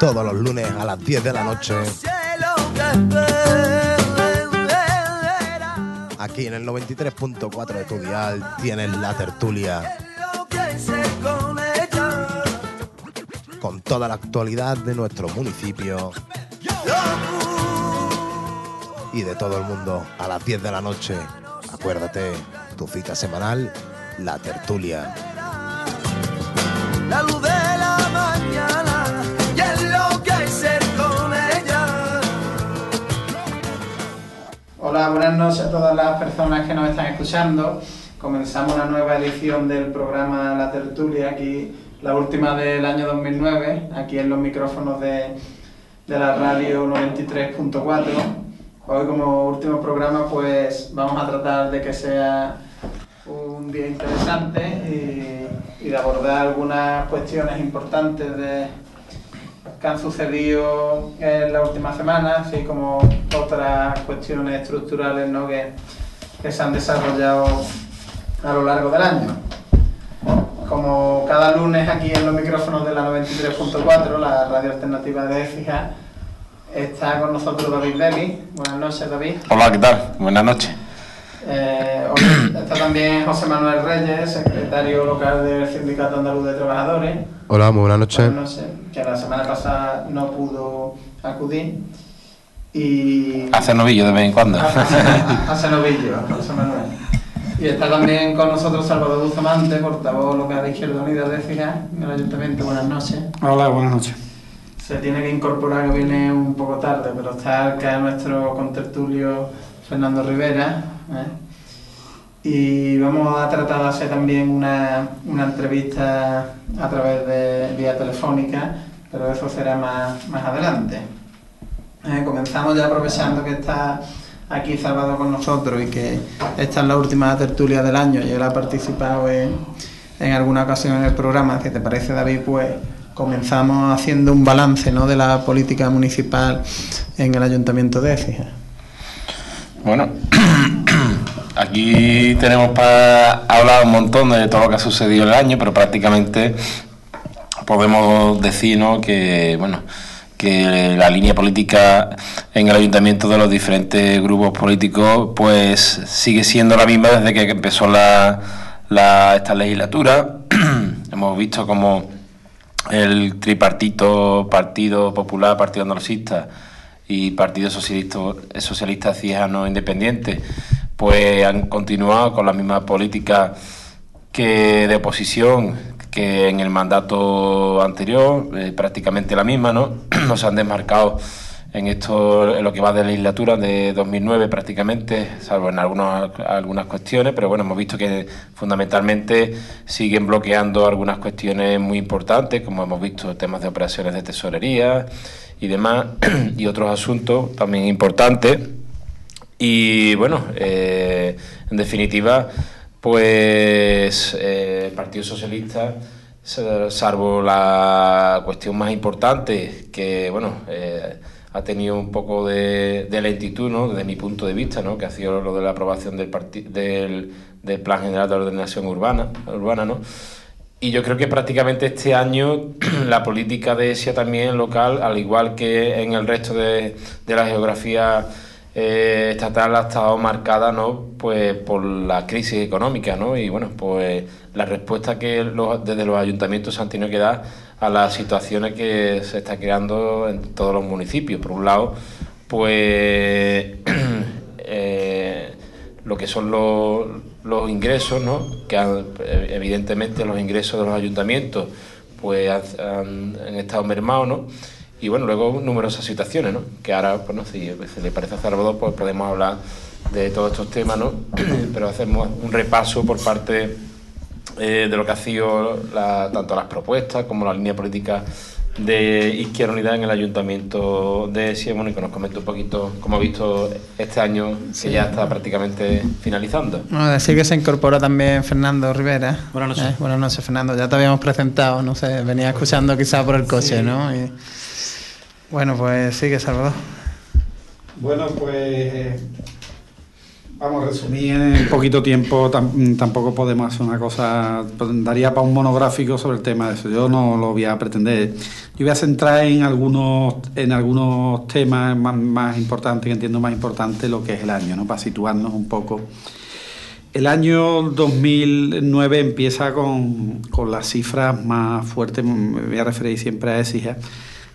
Todos los lunes a las 10 de la noche. Aquí en el 93.4 de tu dial tienes la tertulia. Con toda la actualidad de nuestro municipio. Y de todo el mundo a las 10 de la noche. Acuérdate, tu cita semanal, la tertulia. La luz Buenas noches a todas las personas que nos están escuchando. Comenzamos una nueva edición del programa La Tertulia, aquí la última del año 2009, aquí en los micrófonos de, de la radio 93.4. Hoy como último programa pues vamos a tratar de que sea un día interesante y, y de abordar algunas cuestiones importantes de, que han sucedido en la última semana, así como otras cuestiones estructurales ¿no? que, que se han desarrollado a lo largo del año. Como cada lunes aquí en los micrófonos de la 93.4, la radio alternativa de Écija, está con nosotros David Deli. Buenas noches, David. Hola, ¿qué tal? Buenas noches. Eh, está también José Manuel Reyes, secretario local del Sindicato Andaluz de Trabajadores. Hola, muy buenas noches. Buenas noches, que la semana pasada no pudo acudir. Y Hace novillo de vez en cuando. hace novillo, José Manuel. Y está también con nosotros Salvador Bustamante, portavoz local de Izquierda Unida de Fija, en el Ayuntamiento. Buenas noches. Hola, buenas noches. Se tiene que incorporar, que viene un poco tarde, pero está acá nuestro contertulio Fernando Rivera. ¿eh? Y vamos a tratar de hacer también una, una entrevista a través de vía telefónica, pero eso será más, más adelante. Eh, comenzamos ya aprovechando que está aquí Salvador con nosotros y que esta es la última tertulia del año y él ha participado en, en alguna ocasión en el programa. Si te parece, David, pues comenzamos haciendo un balance ¿no? de la política municipal en el Ayuntamiento de Écija. Bueno, aquí tenemos para hablar un montón de todo lo que ha sucedido el año, pero prácticamente podemos decir ¿no? que, bueno, que la línea política en el ayuntamiento de los diferentes grupos políticos pues sigue siendo la misma desde que empezó la, la- esta legislatura. Hemos visto como el tripartito Partido Popular, Partido Andalucista y Partido Socialista, Socialista Independiente, pues han continuado con la misma política que de oposición que en el mandato anterior, eh, prácticamente la misma, ¿no? No se han desmarcado en esto, en lo que va de legislatura de 2009 prácticamente, salvo en algunos, algunas cuestiones, pero bueno, hemos visto que fundamentalmente siguen bloqueando algunas cuestiones muy importantes, como hemos visto temas de operaciones de tesorería y demás, y otros asuntos también importantes. Y bueno, eh, en definitiva, pues eh, el Partido Socialista, sa- salvo la cuestión más importante, que bueno, eh, ha tenido un poco de, lentitud, ¿no? desde mi punto de vista, ¿no? que ha sido lo de la aprobación del, del, del Plan General de Ordenación Urbana, urbana ¿no? Y yo creo que prácticamente este año la política de ESIA también local, al igual que en el resto de, de la geografía eh, estatal, ha estado marcada ¿no? pues, por la crisis económica. ¿no? Y bueno, pues la respuesta que desde los ayuntamientos se han tenido que dar a las situaciones que se está creando en todos los municipios. Por un lado, pues eh, lo que son los, los ingresos, ¿no? que han- evidentemente los ingresos de los ayuntamientos pues han, estado mermados. Y bueno, luego numerosas situaciones, ¿no? Que ahora, bueno, si se le parece a Salvador, pues podemos hablar de todos estos temas, ¿no? Pero hacemos un repaso por parte eh, de lo que ha sido la- tanto las propuestas como la línea política de Izquierda Unidad en el Ayuntamiento de Siemón y que nos comente un poquito cómo ha visto este año que ya está prácticamente finalizando. Bueno, decir que se incorpora también Fernando Rivera. Buenas noches. Eh, buenas noches, Fernando. Ya te habíamos presentado, no sé, venía escuchando quizá por el coche, ¿no? Y- Bueno, pues sigue, Salvador. Bueno, pues vamos a resumir en poquito tiempo. tam- tampoco podemos hacer una cosa. pues, Daría para un monográfico sobre el tema de eso. Yo no lo voy a pretender. Yo voy a centrar en algunos en algunos temas más, más importantes, que entiendo más importante lo que es el año, ¿no? Para situarnos un poco. El año 2009 empieza con, con las cifras más fuertes, me voy a referir siempre a ESIGA,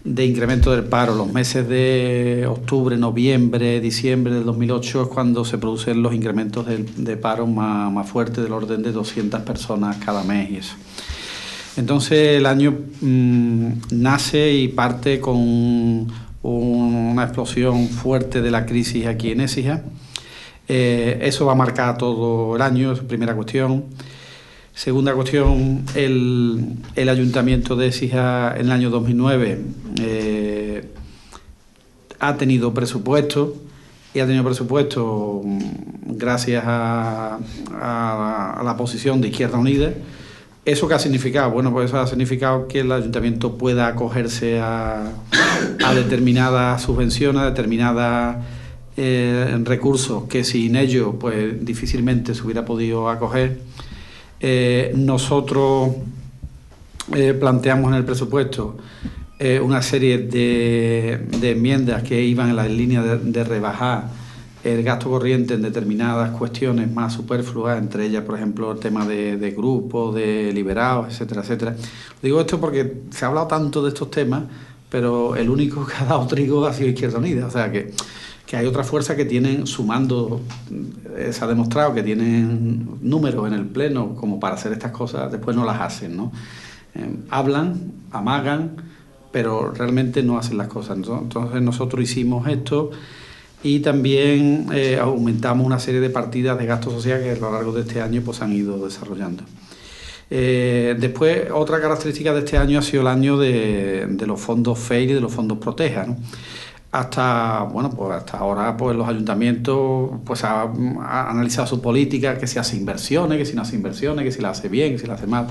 de incremento del paro. Los meses de octubre, noviembre, diciembre del 2008 es cuando se producen los incrementos de, paro más, más fuertes, del orden de 200 personas cada mes y eso. Entonces el año mm, nace y parte con un- una explosión fuerte de la crisis aquí en Écija. Eh, eso va a marcar todo el año, es primera cuestión. Segunda cuestión, el, el ayuntamiento de Écija en el año 2009 eh, ha tenido presupuesto y ha tenido presupuesto mm, gracias a, la posición de Izquierda Unida. ¿Eso qué ha significado? Bueno, pues eso ha significado que el ayuntamiento pueda acogerse a, a determinadas subvenciones, a determinadas eh, recursos que sin ellos pues difícilmente se hubiera podido acoger. Eh, nosotros eh, planteamos en el presupuesto eh, una serie de, de enmiendas que iban en la línea de, rebajar el gasto corriente en determinadas cuestiones más superfluas, entre ellas, por ejemplo, el tema de, de grupos, de liberados, etcétera, etcétera. Digo esto porque se ha hablado tanto de estos temas, pero el único que ha dado trigo ha sido Izquierda Unida. O sea que, que hay otras fuerzas que tienen, sumando, eh, se ha demostrado que tienen números en el Pleno como para hacer estas cosas, después no las hacen, ¿no? Eh, hablan, amagan, pero realmente no hacen las cosas. Entonces nosotros hicimos esto y también eh, aumentamos una serie de partidas de gasto social que a lo largo de este año pues, han ido desarrollando. Después, otra característica de este año ha sido el año de, los fondos FEIR y de los fondos Proteja. Hasta, bueno, pues hasta ahora pues, los ayuntamientos pues, han han analizado su política, que si hace inversiones, que si no hace inversiones, que si la hace bien, que si la hace mal.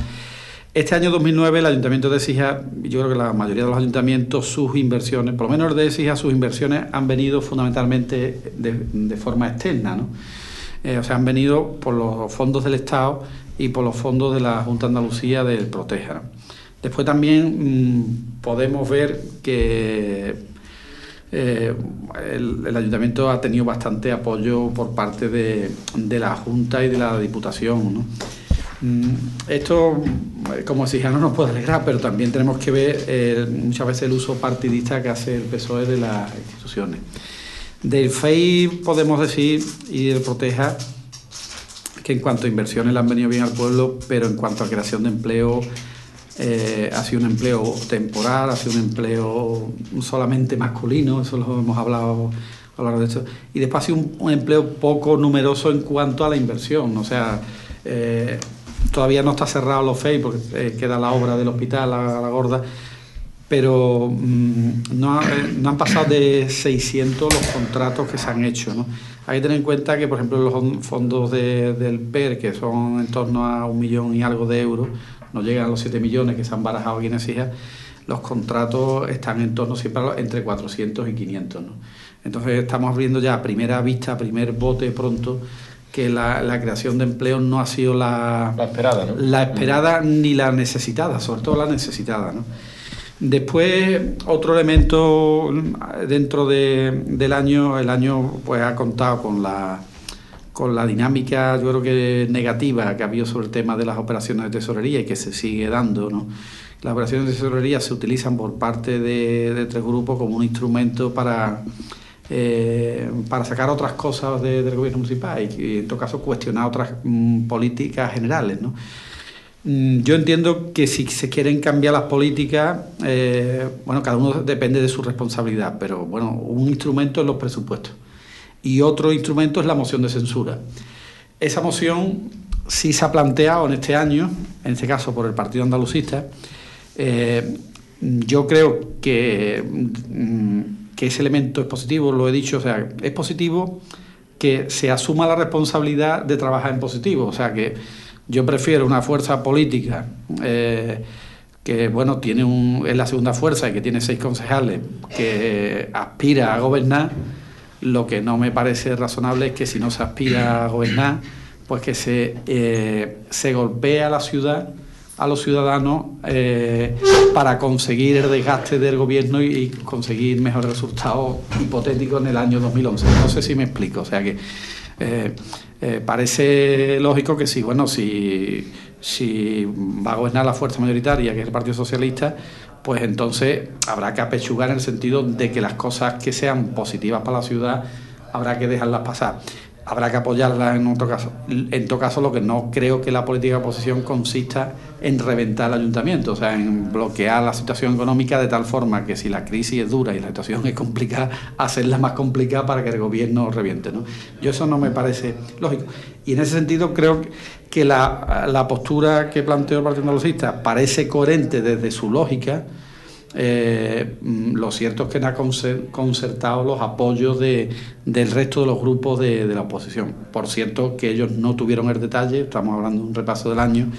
Este año 2009 el Ayuntamiento de Sija, yo creo que la mayoría de los ayuntamientos, sus inversiones, por lo menos de Sija, sus inversiones han venido fundamentalmente de, forma externa, ¿no? Eh, o sea, han venido por los fondos del Estado y por los fondos de la Junta Andalucía del Proteja. Después también mm, podemos ver que eh, el, ayuntamiento ha tenido bastante apoyo por parte de, la Junta y de la Diputación. Mm, Esto, eh, como si ya no nos puede alegrar, pero también tenemos que ver eh, muchas veces el uso partidista que hace el PSOE de las instituciones. Del FEI podemos decir, y del Proteja, que en cuanto a inversiones le han venido bien al pueblo, pero en cuanto a creación de empleo, eh, ha sido un empleo temporal, ha sido un empleo solamente masculino, eso lo hemos hablado a lo largo de esto, y después ha sido un, empleo poco numeroso en cuanto a la inversión, o sea, eh, todavía no está cerrado los FEI porque eh, queda la obra del hospital, la, la gorda, pero mm, eh, no han pasado de 600 los contratos que se han hecho. ¿no? Hay que tener en cuenta que, por ejemplo, los fon- fondos de- del PER, que son en torno a un millón y algo de euros, no llegan a los 7 millones que se han barajado aquí en los contratos están en torno siempre a los- entre 400 y 500. ¿no? Entonces estamos viendo ya a primera vista, a primer bote pronto, que la, la creación de empleo no ha sido la, La esperada, ¿no? la esperada ni la necesitada, sobre todo la necesitada. ¿no? Después, otro elemento mm, dentro de- del año, el año pues ha contado con la, con la dinámica, yo creo que negativa que ha habido sobre el tema de las operaciones de tesorería y que se sigue dando. ¿no? Las operaciones de tesorería se utilizan por parte de, tres grupos como un instrumento para, eh, para sacar otras cosas de- del gobierno municipal y, y, en todo caso cuestionar otras mm, políticas generales. ¿no? Mm, Yo entiendo que si se quieren cambiar las políticas, eh, bueno, cada uno depende de su responsabilidad, pero bueno, un instrumento es los presupuestos y otro instrumento es la moción de censura. Esa moción sí se ha planteado en este año, en este caso por el Partido Andalucista, eh, yo creo que, mm, que ese elemento es positivo, lo he dicho, o sea, es positivo que se asuma la responsabilidad de trabajar en positivo, o sea, que yo prefiero una fuerza política eh, que, bueno, tiene un, es la segunda fuerza y que tiene seis concejales, que aspira a gobernar, lo que no me parece razonable es que si no se aspira a gobernar, pues que se, eh, se golpee a la ciudad a los ciudadanos eh, para conseguir el desgaste del gobierno y, conseguir mejores resultados hipotéticos en el año 2011. No sé si me explico. O sea que eh, eh, parece lógico que sí, bueno, si, si va a gobernar la fuerza mayoritaria, que es el Partido Socialista, pues entonces habrá que apechugar en el sentido de que las cosas que sean positivas para la ciudad habrá que dejarlas pasar habrá que apoyarla en otro caso. En todo caso, lo que no creo que la política de oposición consista en reventar el ayuntamiento, o sea, en bloquear la situación económica de tal forma que si la crisis es dura y la situación es complicada, hacerla más complicada para que el gobierno reviente. ¿no? Yo eso no me parece lógico. Y en ese sentido creo que la, la postura que planteó el Partido Andalucista parece coherente desde su lógica, eh, mm, lo cierto es que no ha concertado los apoyos de, del resto de los grupos de, de, la oposición. Por cierto, que ellos no tuvieron el detalle, estamos hablando de un repaso del año,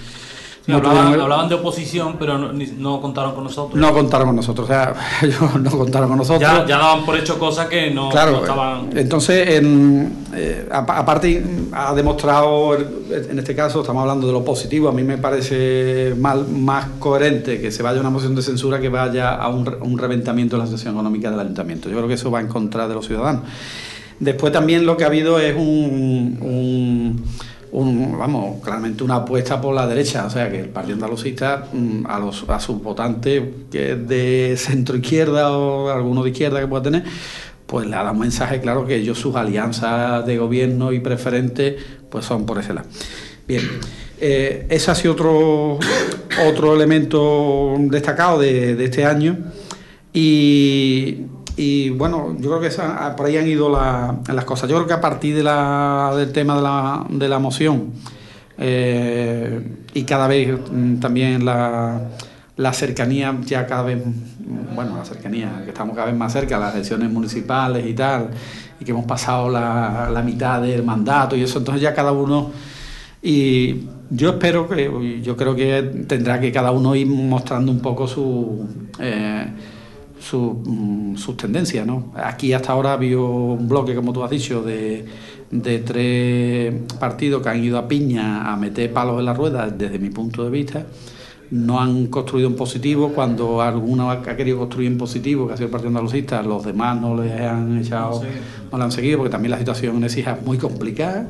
hablaban, de oposición, pero no, contaron con nosotros. No contaron con nosotros, o sea, ellos no contaron con nosotros. Ya, ya daban por hecho cosas que no, claro, estaban. Entonces, eh, aparte, ha demostrado, en este caso, estamos hablando de lo positivo, a mí me parece mal, más coherente que se vaya a una moción de censura que vaya a un, reventamiento de la situación económica del ayuntamiento. Yo creo que eso va en contra de los ciudadanos. Después también lo que ha habido es un vamos, claramente una apuesta por la derecha, o sea que el Partido Andalucista mm, a, los, a sus votantes que de centro izquierda o alguno de izquierda que pueda tener, pues le ha dado un mensaje claro que ellos sus alianzas de gobierno y preferentes pues son por ese lado. Bien, eh, ese ha sido otro, otro elemento destacado de, de este año y y bueno, yo creo que esa, por ahí han ido las cosas. Yo creo que a partir de la, del tema de la, de la moción eh, y cada vez mm, también la, la cercanía, ya cada vez, bueno, la cercanía, que estamos cada vez más cerca, las elecciones municipales y tal, y que hemos pasado la, la mitad del mandato y eso, entonces ya cada uno. Y yo espero que, yo creo que tendrá que cada uno ir mostrando un poco su. Eh, Mm, sus tendencias. ¿no? Aquí hasta ahora ha habido un bloque, como tú has dicho, de, de tres partidos que han ido a piña a meter palos en la rueda desde mi punto de vista no han construido en positivo, cuando alguno ha querido construir en positivo, que ha sido el Partido Andalucista, los demás no le han echado, no, le han seguido, porque también la situación en Exija es muy complicada,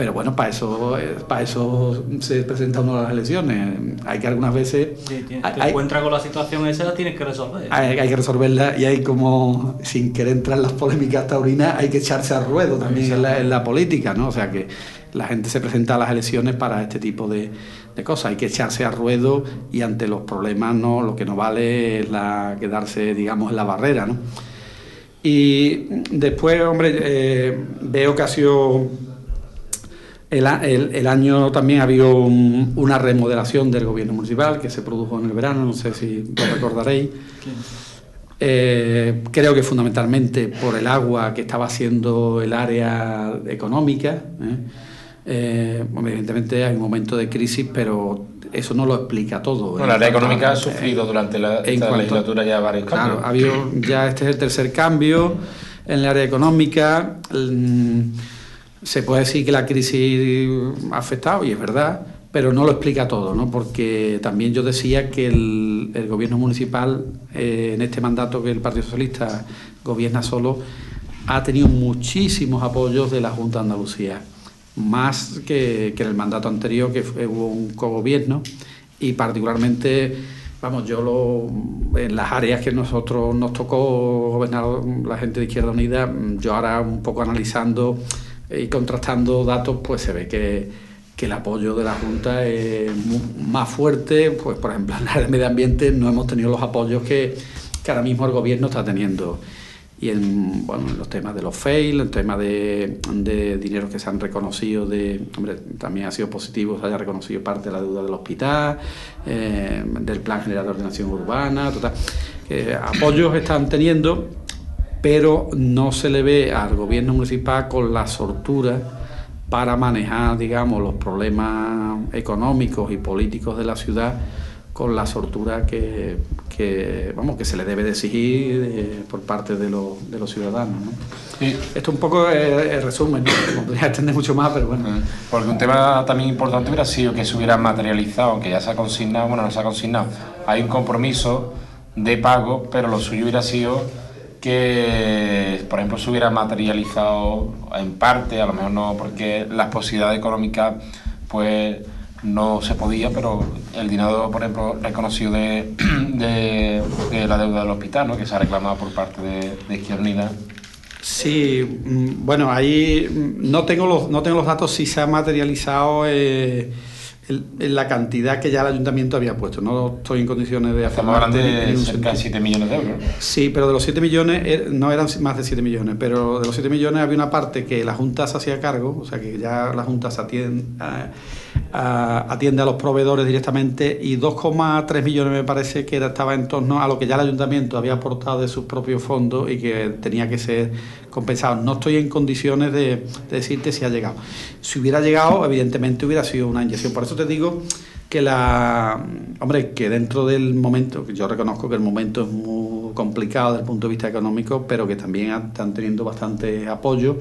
pero bueno, para eso, eh, para eso se presenta uno a las elecciones. Hay que algunas veces... Sí, te encuentras con la situación esa, la tienes que resolver. Hay, que resolverla y hay como, sin querer entrar en las polémicas taurinas, hay que echarse al ruedo también en la, en la política, ¿no? O sea que la gente se presenta a las elecciones para este tipo de, cosas. Hay que echarse a ruedo y ante los problemas no, lo que no vale es la, quedarse, digamos, en la barrera. ¿no? Y después, hombre, eh, veo que ha sido. El, el, año también ha habido una remodelación del gobierno municipal que se produjo en el verano, no sé si lo recordaréis. Eh, creo que fundamentalmente por el agua que estaba haciendo el área económica. ¿eh? Eh, evidentemente hay un momento de crisis, pero eso no lo explica todo. Bueno, la área económica ha sufrido durante la legislatura ya varios cambios. Claro, ha habido, ya este es el tercer cambio en el área económica. Mm, se puede decir que la crisis ha afectado, y es verdad, pero no lo explica todo, ¿no? porque también yo decía que el, gobierno municipal, eh, en este mandato que el Partido Socialista gobierna solo, ha tenido muchísimos apoyos de la Junta de Andalucía más que, en el mandato anterior, que hubo un cogobierno, y particularmente, vamos, yo lo, en las áreas que nosotros nos tocó gobernar la gente de Izquierda Unida, yo ahora un poco analizando y contrastando datos, pues se ve que, el apoyo de la Junta es más fuerte, pues por ejemplo en el área de medio ambiente no hemos tenido los apoyos que, que ahora mismo el gobierno está teniendo. y en, bueno, en los temas de los fail, el tema de, de dinero que se han reconocido, de, hombre, también ha sido positivo, se haya reconocido parte de la deuda del hospital, eh, del plan general de ordenación urbana, total. apoyos están teniendo, pero no se le ve al gobierno municipal con la sortura para manejar, digamos, los problemas económicos y políticos de la ciudad con la sortura que, vamos, que se le debe de exigir eh, por parte de, de los ciudadanos. Esto un poco es el resumen, ¿no? podría extender mucho más, pero bueno. Porque un tema también importante hubiera sido que se hubiera materializado, que ya se ha consignado, bueno, no se ha consignado, hay un compromiso de pago, pero lo suyo hubiera sido que, por ejemplo, se hubiera materializado en parte, a lo mejor no, porque las posibilidades económicas, pues no se podía, pero el dinero, por ejemplo, reconocido de, de, la deuda del hospital, ¿no? que se ha reclamado por parte de, de Izquierda Unida. Sí, mm, bueno, ahí mm, no tengo los, no tengo los datos si se ha materializado eh, en la cantidad que ya el ayuntamiento había puesto. No estoy en condiciones de Estamos hablando de cerca de 7 millones de euros. Sí, pero de los 7 millones, eh, no eran más de 7 millones, pero de los 7 millones había una parte que la Junta se hacía cargo, o sea que ya la Junta se atiende atiende a los proveedores directamente y 2,3 millones me parece que estaba en torno a lo que ya el ayuntamiento había aportado de sus propios fondos y que tenía que ser compensado. No estoy en condiciones de, decirte si ha llegado. Si hubiera llegado, evidentemente hubiera sido una inyección. Por eso te digo que la hombre que dentro del momento yo reconozco que el momento es muy complicado desde el punto de vista económico pero que también están teniendo bastante apoyo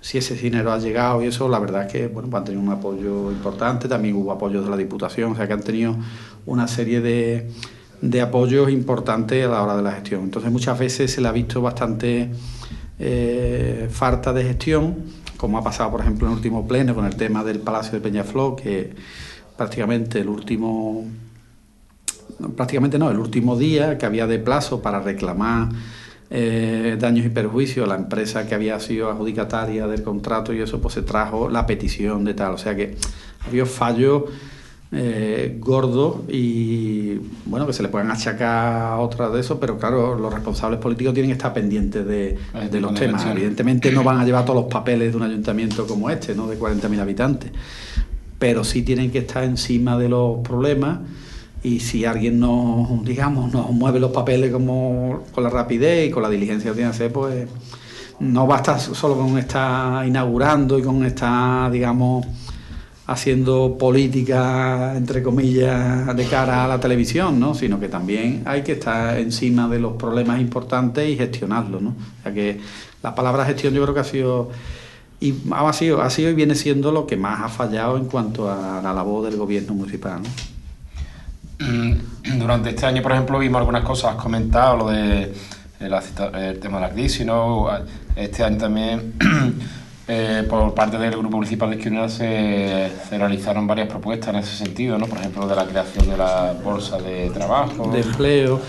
si ese dinero ha llegado y eso, la verdad es que bueno, pues han tenido un apoyo importante, también hubo apoyo de la Diputación, o sea que han tenido una serie de, de apoyos importantes a la hora de la gestión. Entonces muchas veces se le ha visto bastante eh, falta de gestión, como ha pasado por ejemplo en el último pleno con el tema del Palacio de Peñaflor, que prácticamente el último, prácticamente no, el último día que había de plazo para reclamar eh, daños y perjuicios, la empresa que había sido adjudicataria del contrato y eso, pues se trajo la petición de tal. O sea que había fallos eh, gordos y bueno, que se le pueden achacar a otras de eso, pero claro, los responsables políticos tienen que estar pendientes de, de los temas. Evidentemente no van a llevar todos los papeles de un ayuntamiento como este, ¿no? de 40.000 habitantes, pero sí tienen que estar encima de los problemas y si alguien no, digamos, no mueve los papeles como con la rapidez y con la diligencia que tiene que hacer, pues no basta solo con estar inaugurando y con estar, digamos, haciendo política, entre comillas, de cara a la televisión, ¿no? sino que también hay que estar encima de los problemas importantes y gestionarlos. ¿no? O sea que la palabra gestión yo creo que ha sido y ha sido, ha sido y viene siendo lo que más ha fallado en cuanto a la labor del gobierno municipal. Mm, durante este año, por ejemplo, vimos algunas cosas, has comentado lo de el, tema de la crisis, ¿no? Este año también, eh, por parte del Grupo Municipal de Izquierda, se, realizaron varias propuestas en ese sentido, ¿no? Por ejemplo, de la creación de la bolsa de trabajo. De empleo.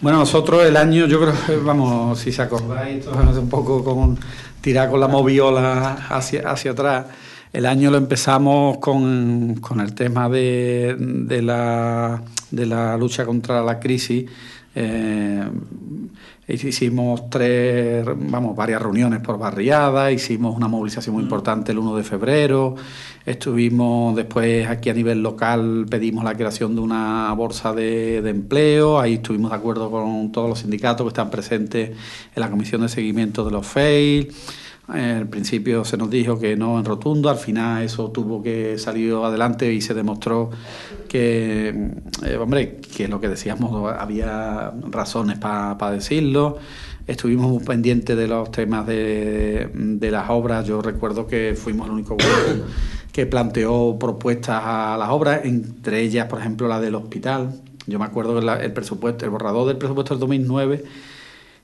Bueno, nosotros el año, yo creo que, vamos, si se acordáis, esto es un poco como tirar con la moviola hacia, hacia atrás. El año lo empezamos con, con el tema de, de, la, de, la, lucha contra la crisis. Eh, hicimos tres, vamos, varias reuniones por barriada, hicimos una movilización muy mm. importante el 1 de febrero, estuvimos después aquí a nivel local, pedimos la creación de una bolsa de, de empleo, ahí estuvimos de acuerdo con todos los sindicatos que están presentes en la comisión de seguimiento de los FAIL. Al principio se nos dijo que no en rotundo, al final eso tuvo que salir adelante y se demostró que, eh, hombre, que lo que decíamos había razones para decirlo. Estuvimos pendientes de los temas de, de, las obras. Yo recuerdo que fuimos el único grupo que planteó propuestas a las obras, entre ellas, por ejemplo, la del hospital. Yo me acuerdo que el presupuesto, el borrador del presupuesto del 2009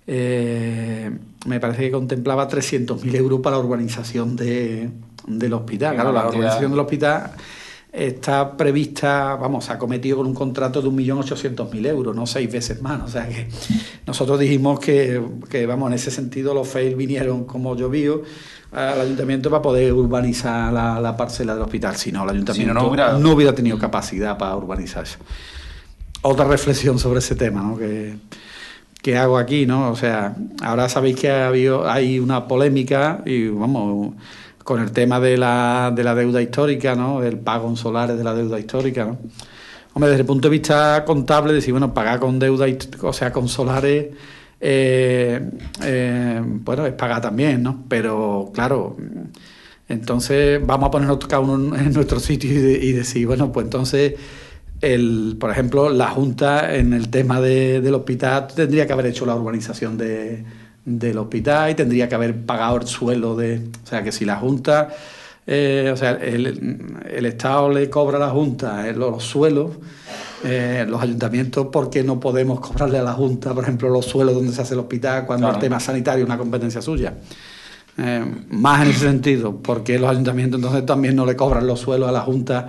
eh, me parece que contemplaba 300.000 euros para la urbanización de, del hospital. Claro, la urbanización del hospital está prevista, vamos, se ha cometido con un contrato de 1.800.000 euros, no seis veces más. O sea que nosotros dijimos que, que vamos, en ese sentido los FAIL vinieron como llovió al ayuntamiento para poder urbanizar la, parcela del hospital. Si no, el ayuntamiento no, hubiera... no, hubiera... tenido capacidad para urbanizar eso. Otra reflexión sobre ese tema, ¿no? Que, ¿qué hago aquí? ¿no? O sea, ahora sabéis que ha habido, hay una polémica y vamos con el tema de la, de la deuda histórica, ¿no? del pago en solares de la deuda histórica. ¿no? Hombre, desde el punto de vista contable, decir, bueno, pagar con deuda, o sea, con solares, eh, eh, bueno, es pagar también, ¿no? Pero claro, entonces vamos a ponernos cada uno en nuestro sitio y, decir, bueno, pues entonces, el, por ejemplo, la Junta en el tema del hospital tendría que haber hecho la urbanización de, del hospital y tendría que haber pagado el suelo de... O sea, que si la Junta, eh, o sea, el, Estado le cobra a la Junta los, suelos, eh, los ayuntamientos, ¿por qué no podemos cobrarle a la Junta, por ejemplo, los suelos donde se hace el hospital cuando el tema sanitario es una competencia suya? Eh, más en ese sentido, porque los ayuntamientos entonces también no le cobran los suelos a la Junta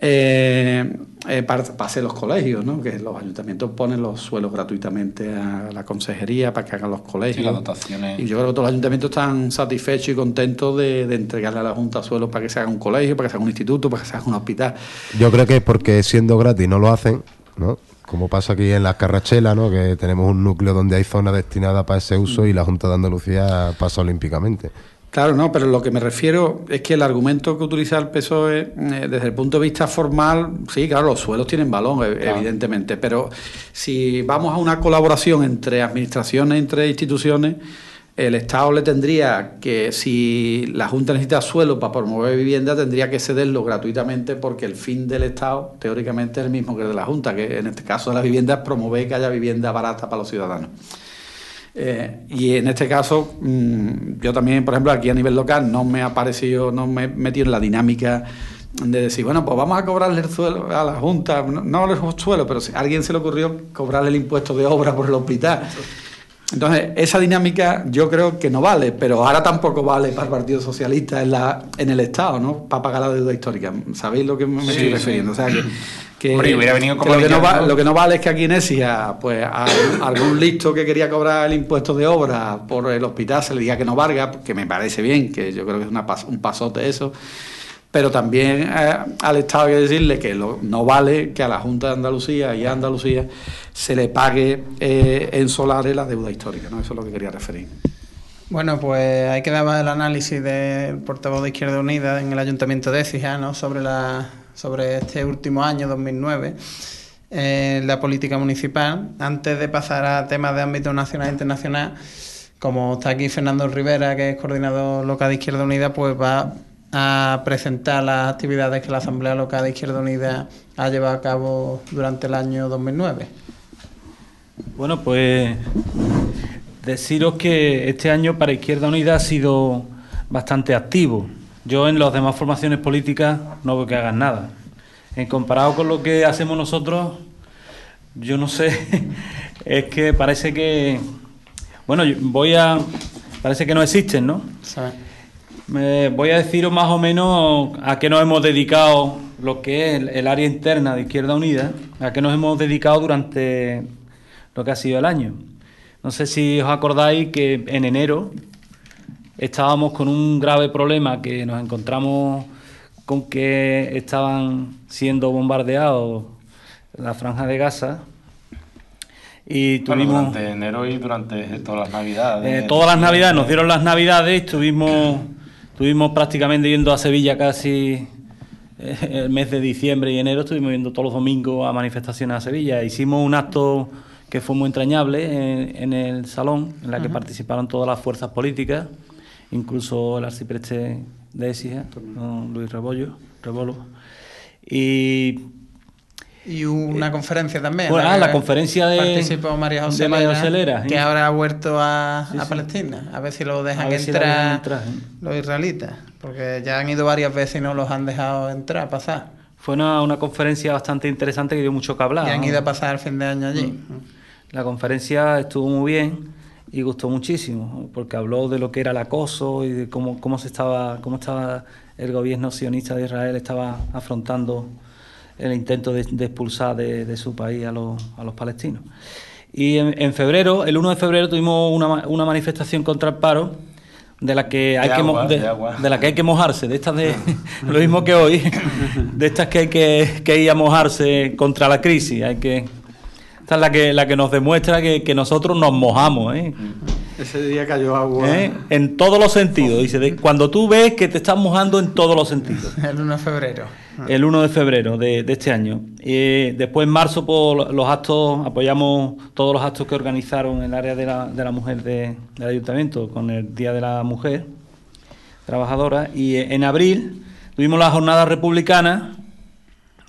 eh, eh, para, hacer los colegios, ¿no? que los ayuntamientos ponen los suelos gratuitamente a la consejería para que hagan los colegios. Y las dotaciones. Y yo creo que todos los ayuntamientos están satisfechos y contentos de, entregarle a la Junta suelos para que se haga un colegio, para que se haga un instituto, para que se haga un hospital. Yo creo que es porque siendo gratis no lo hacen, ¿no? como pasa aquí en las Carrachelas, ¿no? que tenemos un núcleo donde hay zonas destinadas para ese uso y la Junta de Andalucía pasa olímpicamente. Claro, no, pero lo que me refiero es que el argumento que utiliza el PSOE, eh, desde el punto de vista formal, sí, claro, los suelos tienen valor, e- evidentemente, pero si vamos a una colaboración entre administraciones, entre instituciones, el Estado le tendría que, si la Junta necesita suelo para promover vivienda, tendría que cederlo gratuitamente porque el fin del Estado, teóricamente, es el mismo que el de la Junta, que en este caso de la vivienda es promover que haya vivienda barata para los ciudadanos. Eh, y en este caso, mm, yo también, por ejemplo, aquí a nivel local no me ha parecido, no me he metido en la dinámica de decir, bueno, pues vamos a cobrarle el suelo a la Junta, no, no el suelo, pero si a alguien se le ocurrió cobrarle el impuesto de obra por el hospital. Entonces, esa dinámica yo creo que no vale, pero ahora tampoco vale para el Partido Socialista en, la, en el Estado, ¿no? Para pagar la deuda histórica. ¿Sabéis lo que me estoy refiriendo? O sea, que, lo, que no vale es que aquí en Esia, pues a, algún listo que quería cobrar el impuesto de obra por el hospital se le diga que no valga, que me parece bien, que yo creo que es una, un pasote eso pero también eh, al Estado hay que decirle que no vale que a la Junta de Andalucía y a Andalucía se le pague eh, en solares la deuda histórica, ¿no? Eso es lo que quería referir. Bueno, pues hay que dar el análisis del portavoz de Izquierda Unida en el Ayuntamiento de Écija, ¿no? sobre, la, sobre este último año, 2009, eh, la política municipal. Antes de pasar a temas de ámbito nacional e internacional, como está aquí Fernando Rivera, que es coordinador local de Izquierda Unida, pues va a presentar las actividades que la Asamblea Local de Izquierda Unida ha llevado a cabo durante el año 2009. Bueno, pues deciros que este año para Izquierda Unida ha sido bastante activo. Yo en las demás formaciones políticas no veo que hagan nada. En comparado con lo que hacemos nosotros, yo no sé, es que parece que, bueno, voy a, parece que no existen, ¿no? Voy a deciros más o menos a qué nos hemos dedicado, lo que es el, área interna de Izquierda Unida, a qué nos hemos dedicado durante lo que ha sido el año. No sé si os acordáis que en enero estábamos con un grave problema que nos encontramos con que estaban siendo bombardeados la franja de Gaza y tuvimos durante enero y durante todas las navidades eh, todas las navidades nos dieron las navidades estuvimos Estuvimos prácticamente yendo a Sevilla casi eh, el mes de diciembre y enero, estuvimos yendo todos los domingos a manifestaciones a Sevilla. Hicimos un acto que fue muy entrañable en, el salón, en la que participaron todas las fuerzas políticas, incluso el arcipreste de Écija, Luis Rebollo, Rebolo. Y y una conferencia también. ah, la conferencia de. Participó María José, Lera, que ahora ha vuelto a, Palestina. A ver si lo dejan entrar, los israelitas. Porque ya han ido varias veces y no los han dejado entrar, pasar. Fue una, conferencia bastante interesante que dio mucho que hablar. Y han ido a pasar el fin de año allí. Mm. La conferencia estuvo muy bien y gustó muchísimo, porque habló de lo que era el acoso y de cómo, cómo, se estaba, cómo estaba el gobierno sionista de Israel estaba afrontando el intento de, expulsar de, su país a los, a los palestinos. Y en, febrero, el 1 de febrero, tuvimos una, una manifestación contra el paro de la que hay que de, la que hay que mojarse de estas de lo mismo que hoy de estas que hay que, que, ir a mojarse contra la crisis hay que Esta es la que, la que nos demuestra que, que nosotros nos mojamos, ¿eh? Ese día cayó agua. ¿Eh? En todos los sentidos. Dice, de- cuando tú ves que te estás mojando en todos los sentidos. El 1 de febrero. El 1 de febrero de, de este año. Y después en marzo, por los actos, apoyamos todos los actos que organizaron en el área de la, de la mujer de- del ayuntamiento con el Día de la Mujer Trabajadora. Y en abril tuvimos la jornada republicana,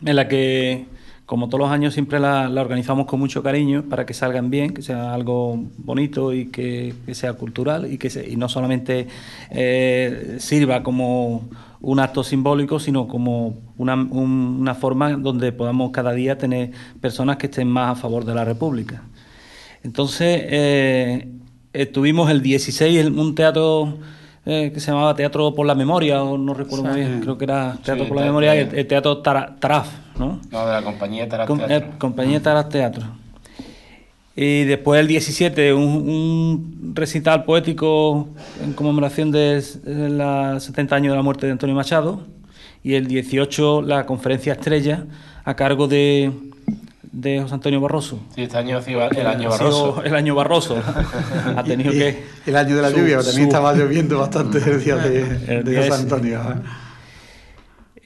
en la que, como todos los años, siempre la, la organizamos con mucho cariño para que salgan bien, que sea algo bonito y que, que sea cultural y que se- y no solamente eh, sirva como un acto simbólico, sino como una, un- una forma donde podamos cada día tener personas que estén más a favor de la República. Entonces, eh, estuvimos el 16 en un teatro eh, que se llamaba Teatro por la Memoria, o no recuerdo muy bien, creo que era Teatro Sí, por la Memoria, el, el Teatro Tara- Taraf, ¿no? No, de la compañía Taras Com- Teatro. eh, compañía Taras Teatro. Y después el 17, un, un recital poético en conmemoración de, de los 70 años de la muerte de Antonio Machado. Y el 18, la conferencia estrella a cargo de, de José Antonio Barroso. Sí, este año ha sido el año Ha sido barroso. El año Barroso. ha tenido Y- que. El año de la su- lluvia, porque también su- estaba lloviendo bastante el día de, El de ese. Antonio.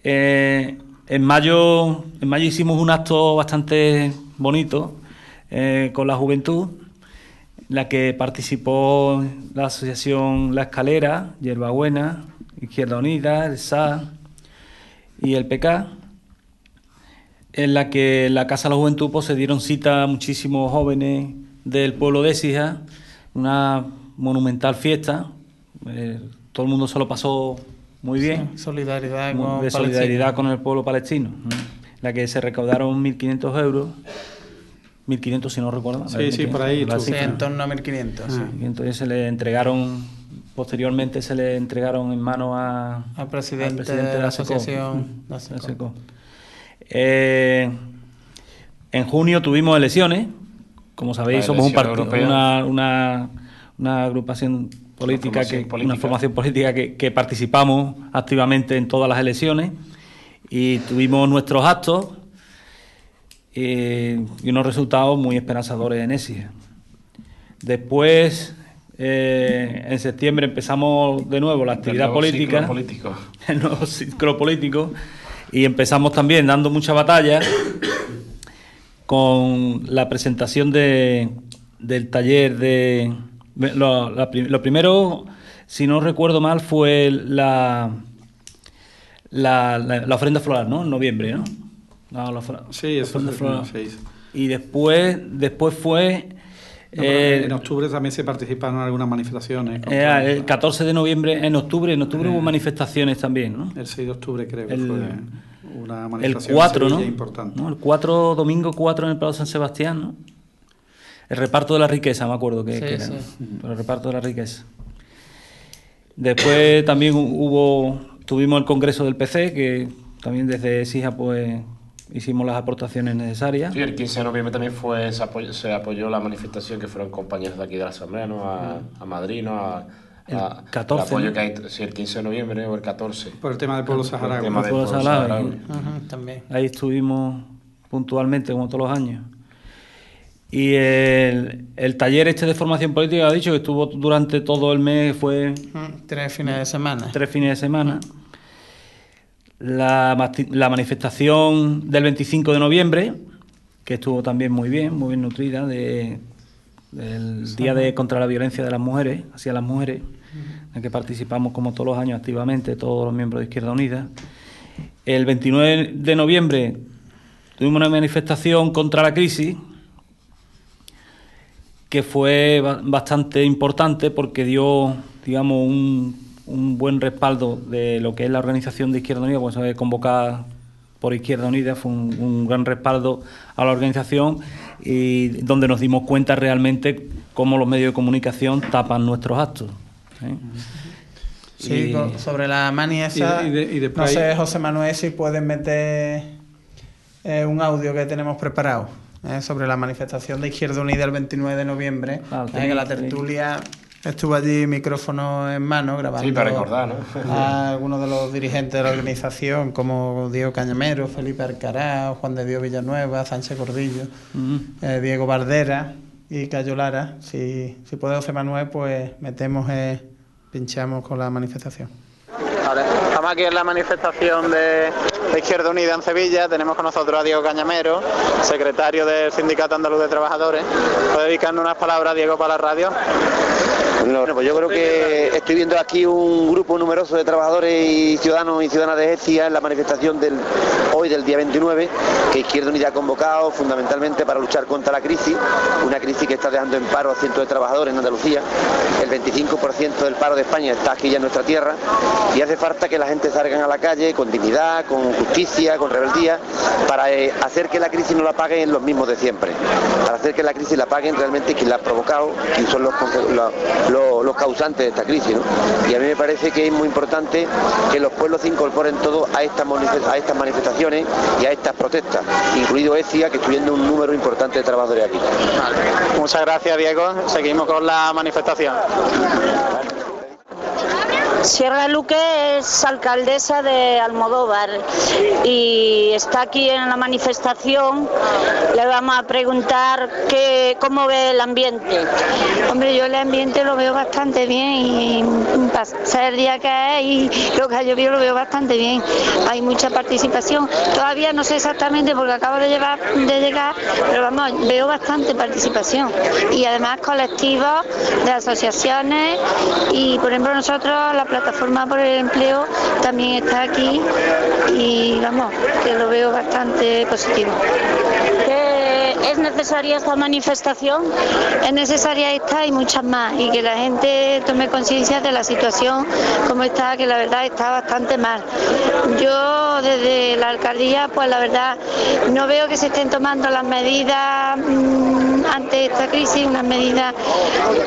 Eh, en mayo, en mayo hicimos un acto bastante bonito eh, con la juventud, en la que participó la asociación La Escalera, Hierbabuena, Izquierda Unida, el SA y el PK, en la que en la Casa de la Juventud pues, se dieron cita a muchísimos jóvenes del pueblo de Écija, una monumental fiesta, eh, todo el mundo se lo pasó muy bien Solidaridad con de solidaridad con el pueblo palestino, ¿no? la que se recaudaron 1.500 euros, 1.500 si no recuerdo mal, Sí, sí, por ahí. Sí, en torno a 1500. sí. Y entonces se le entregaron, posteriormente se le entregaron en mano a, Al presidente, al presidente de la asociación. ASECO. Eh, en junio tuvimos elecciones, como sabéis, La somos un partido, una, una agrupación política, formación que, política. una formación política que, que participamos activamente en todas las elecciones y tuvimos nuestros actos eh, y unos resultados muy esperanzadores en Écija. Después, eh, en septiembre empezamos de nuevo la actividad El nuevo política ciclo político. el nuevo ciclo político y empezamos también dando mucha batalla con la presentación de, del taller de... Lo, la lo primero, si no recuerdo mal, fue la, la, la- ofrenda floral, ¿no? En noviembre, ¿no? Sí, eso ofrenda floral. se hizo. Y después, después fue... No, eh, en octubre también se participaron en algunas manifestaciones. eh, contra- el 14 de noviembre, en octubre, en octubre hubo manifestaciones también, ¿no? El 6 de octubre creo que El- fue una El manifestación 4, en ¿no? Sevilla importante. ¿no? El 4, domingo 4 en el Prado San Sebastián, ¿no? El reparto de la riqueza, me acuerdo que, Sí, que era. El reparto de la riqueza. Después también hu- hubo, tuvimos el congreso del PC, que también desde SIJA pues hicimos las aportaciones necesarias. Sí, el 15 de noviembre también fue, se, apoyó, se apoyó la manifestación que fueron compañeros de aquí de la Asamblea, ¿no? A, a Madrid, ¿no? A, El a- 14, el apoyo ¿no? que hay, sí, el 15 de noviembre o el 14. Por el tema del pueblo El saharaui. tema del pueblo saharaui. también. Ahí estuvimos puntualmente, como todos los años. Y el, el taller este de formación política, ha dicho que estuvo durante todo el mes, fue Tres fines de semana. tres fines de semana. La manifestación del 25 de noviembre, que estuvo también muy bien, muy bien nutrida, de, del Día de contra la Violencia de las Mujeres, hacia las mujeres, en que participamos como todos los años activamente, todos los miembros de Izquierda Unida. El 29 de noviembre tuvimos una manifestación contra la crisis, que fue ba- bastante importante porque dio, digamos, un, un buen respaldo de lo que es la organización de Izquierda Unida, pues fue convocada por Izquierda Unida, fue un, un gran respaldo a la organización y donde nos dimos cuenta realmente cómo los medios de comunicación tapan nuestros actos. ¿eh? Sí, Y- sobre la mani esa, Y de- y de- y después no sé, José Manuel, si pueden meter eh, un audio que tenemos preparado eh, sobre la manifestación de Izquierda Unida el 29 de noviembre, Ah, eh, que la tertulia estuvo allí micrófono en mano grabando Sí, para recordar, ¿no? a algunos de los dirigentes de la organización, como Diego Cañamero, Felipe Arcará, Juan de Dios Villanueva, Sánchez Gordillo, eh, Diego Bardera y Cayo Lara. Si, si puede José Manuel, pues metemos, eh, pinchamos con la manifestación. Estamos aquí en la manifestación de, de Izquierda Unida en Sevilla. Tenemos con nosotros a Diego Cañamero, secretario del Sindicato Andaluz de Trabajadores. ¿Puede dedicarnos unas palabras, Diego, para la radio? Bueno, pues yo creo que estoy viendo aquí un grupo numeroso de trabajadores y ciudadanos y ciudadanas de ECIA en la manifestación del hoy del día 29 que Izquierda Unida ha convocado fundamentalmente para luchar contra la crisis, una crisis que está dejando en paro a cientos de trabajadores en Andalucía. El 25% del paro de España está aquí ya en nuestra tierra y hace falta que la gente salga a la calle con dignidad, con justicia, con rebeldía, para eh, hacer que la crisis no la paguen los mismos de siempre, para hacer que la crisis la paguen realmente quien la ha provocado, quien son los, los- los- causantes de esta crisis. ¿no? Y a mí me parece que es muy importante que los pueblos se incorporen todos a estas, manife- a estas manifestaciones y a estas protestas, incluido ECIA, que estoy viendo un número importante de trabajadores aquí. Muchas gracias, Diego. Seguimos con la manifestación. Sierra Luque es alcaldesa de Almodóvar y está aquí en la manifestación. Le vamos a preguntar qué, cómo ve el ambiente. Hombre, yo el ambiente lo veo bastante bien y el día que es y lo que ha llovido lo veo bastante bien. Hay mucha participación. Todavía no sé exactamente porque acabo de, llevar, de llegar, pero vamos, veo bastante participación. Y además colectivos de asociaciones y por ejemplo nosotros, la plataforma por el empleo también está aquí y vamos, que lo veo bastante positivo. ¿Que ¿Es necesaria esta manifestación? Es necesaria esta y muchas más y que la gente tome conciencia de la situación como está, que la verdad está bastante mal. Yo desde la alcaldía, pues la verdad no veo que se estén tomando las medidas mm, ante esta crisis, unas medidas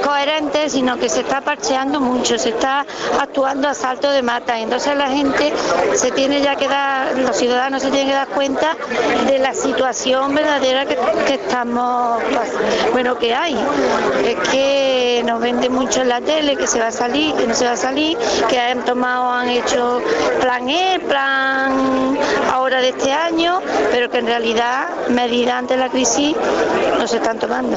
coherentes, sino que se está parcheando mucho, se está actuando a salto de mata. Entonces la gente se tiene ya que dar, los ciudadanos se tienen que dar cuenta de la situación verdadera que estamos, bueno, que hay. Es que nos vende mucho en la tele que se va a salir, que no se va a salir, que han tomado, han hecho plan E, plan ahora de este año, pero que en realidad medidas ante la crisis no se están tomando.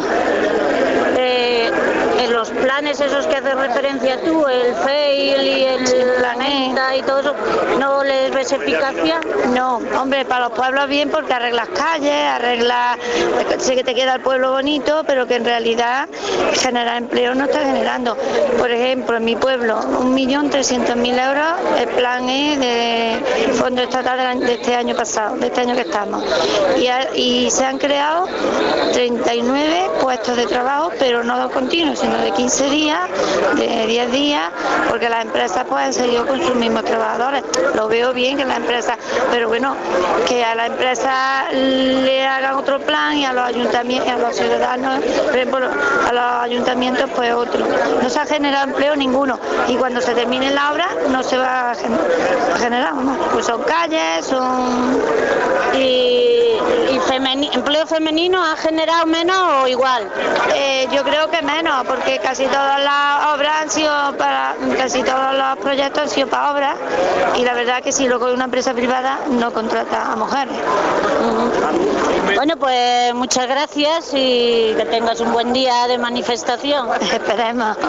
Eh, en los planes esos que haces referencia tú, el FAIL y el Planeta y todo eso, ¿no les ves eficacia? No, hombre, para los pueblos bien porque arreglas calles, arreglas, sé que te queda el pueblo bonito, pero que en realidad generar empleo no está generando. Por ejemplo, en mi pueblo, 1.300.000 euros el plan E de Fondo Estatal de este año pasado, de este año que estamos. Y se han creado 39 puestos de trabajo, pero no continuos, de 15 días, de 10 días, porque las empresas pues han seguido con sus mismos trabajadores. Lo veo bien que las empresas, pero bueno, que a la empresa le hagan otro plan y a los ayuntamientos, a los ciudadanos, por ejemplo, a los ayuntamientos pues otro. No se ha generado empleo ninguno y cuando se termine la obra no se va a gen- a generar, ¿no? pues son calles, son ¿Y, empleo femenino ha generado menos o igual? Eh, yo creo que menos, porque casi todas las obras han sido para, casi todos los proyectos han sido para obras, y la verdad que si luego hay una empresa privada no contrata a mujeres. Bueno, pues muchas gracias y que tengas un buen día de manifestación. Esperemos.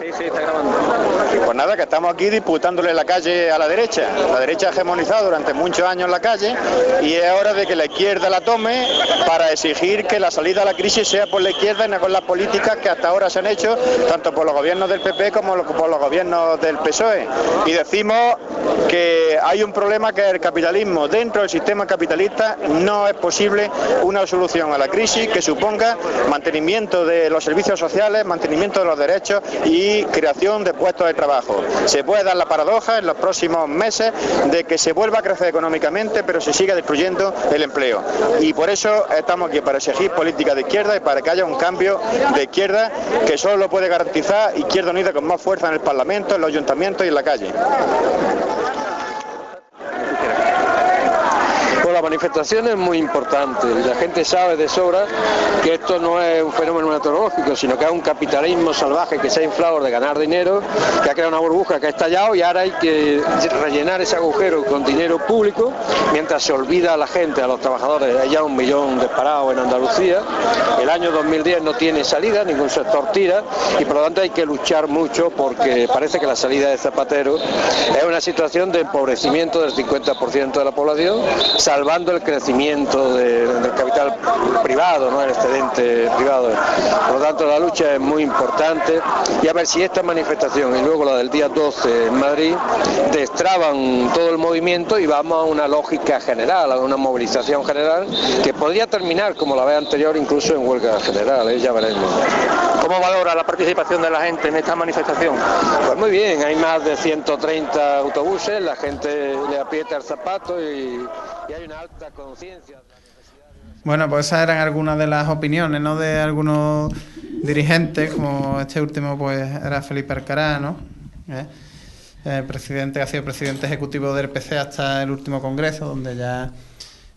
Sí, sí, está grabando. Pues nada, que estamos aquí disputándole la calle a la derecha. La derecha ha hegemonizado durante muchos años la calle y es hora de que la izquierda la tome para exigir que la salida a la crisis sea por la izquierda y no con las políticas que hasta ahora se han hecho, tanto por los gobiernos del PP como por los gobiernos del PSOE. Y decimos que hay un problema que es el capitalismo. Dentro del sistema capitalista no es posible una solución a la crisis que suponga mantenimiento de los servicios sociales, mantenimiento de los derechos y creación de puestos de trabajo. Se puede dar la paradoja en los próximos meses de que se vuelva a crecer económicamente, pero se siga destruyendo el empleo. Y por eso estamos aquí para exigir política de izquierda y para que haya un cambio de izquierda que solo lo puede garantizar Izquierda Unida con más fuerza en el Parlamento, en los ayuntamientos y en la calle. Hola, la manifestación es muy importante la gente sabe de sobra que esto no es un fenómeno meteorológico, sino que es un capitalismo salvaje que se ha inflado de ganar dinero, que ha creado una burbuja que ha estallado y ahora hay que rellenar ese agujero con dinero público mientras se olvida a la gente, a los trabajadores. Hay ya un millón de parados en Andalucía. El año 2010 no tiene salida, ningún sector tira y por lo tanto hay que luchar mucho porque parece que la salida de Zapatero es una situación de empobrecimiento del 50% de la población, el crecimiento de- del capital privado, no el excedente privado. Por lo tanto, la lucha es muy importante y a ver si esta manifestación y luego la del día 12 en Madrid destraban todo el movimiento y vamos a una lógica general, a una movilización general que podría terminar como la vez anterior incluso en huelga general, ¿eh? ya veremos. ¿Cómo valora la participación de la gente en esta manifestación? Pues muy bien, hay más de 130 autobuses, la gente le aprieta el zapato y, y hay una alta conciencia. Bueno, pues esas eran algunas de las opiniones, ¿no? De algunos dirigentes, como este último, pues era Felipe Alcaraz, ¿no? ¿Eh? Eh, presidente, que ha sido presidente ejecutivo del PC hasta el último congreso, donde ya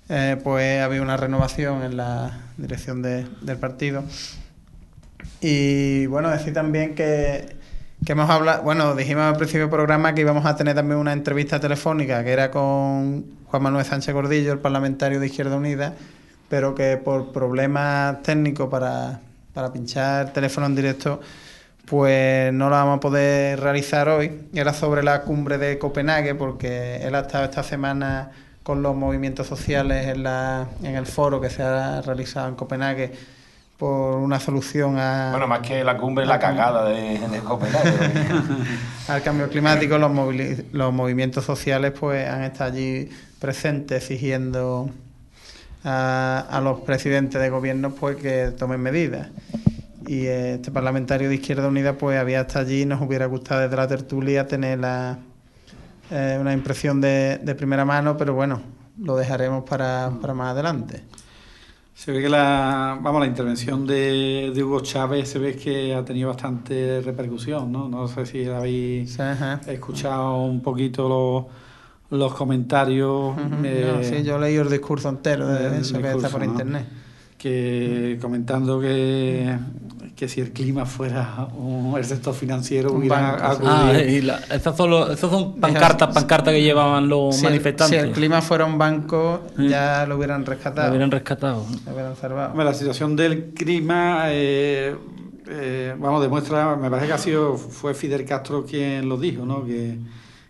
eh, pues había una renovación en la dirección de- del partido. Y bueno, decir también que, que hemos hablado, bueno, dijimos al principio del programa que íbamos a tener también una entrevista telefónica que era con Juan Manuel Sánchez Gordillo, el parlamentario de Izquierda Unida, pero que por problemas técnicos para, para pinchar el teléfono en directo, pues no lo vamos a poder realizar hoy. Era sobre la cumbre de Copenhague, porque él ha estado esta semana con los movimientos sociales en, la, en el foro que se ha realizado en Copenhague por una solución a, Bueno, más que la cumbre, la cagada de, de Copenhague. al cambio climático, los, movili- los movimientos sociales pues han estado allí presentes exigiendo a, a los presidentes de gobierno pues que tomen medidas. Y eh, este parlamentario de Izquierda Unida pues había estado allí y nos hubiera gustado desde la tertulia tener la, eh, una impresión de, de primera mano, pero bueno, lo dejaremos para, para más adelante. Se ve que la, vamos, la intervención de, de Hugo Chávez se ve que ha tenido bastante repercusión, ¿no? No sé si habéis escuchado un poquito los, los comentarios. eh, No, sí, yo leí el discurso entero de el eso que está por ¿no? internet. Que comentando que, que si el clima fuera un, el sector financiero Un hubiera banco, acudido. Ah, y la- esas son, los- esas son pancartas, pancartas que llevaban los Si el- manifestantes. si el clima fuera un banco, ya lo hubieran rescatado. Lo hubieran rescatado. Lo hubieran salvado. Hombre, la situación del clima, eh, eh, vamos, demuestra, me parece que ha sido, fue Fidel Castro quien lo dijo, ¿no? Que,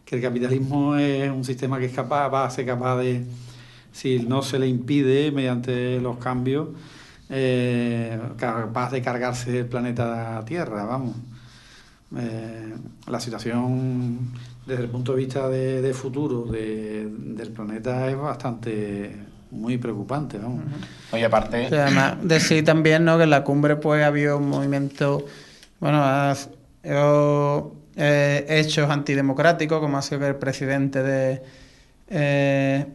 que el capitalismo es un sistema que es capaz, va a ser capaz de, si no se le impide mediante los cambios, eh, capaz de cargarse el planeta Tierra, vamos. Eh, la situación desde el punto de vista de, de futuro de- del planeta es bastante muy preocupante, vamos. Oye, aparte. Sí, además, decir también ¿no? que en la cumbre pues había un movimiento, bueno, ha- ha- eh, hechos antidemocráticos, como ha sido que el presidente de eh,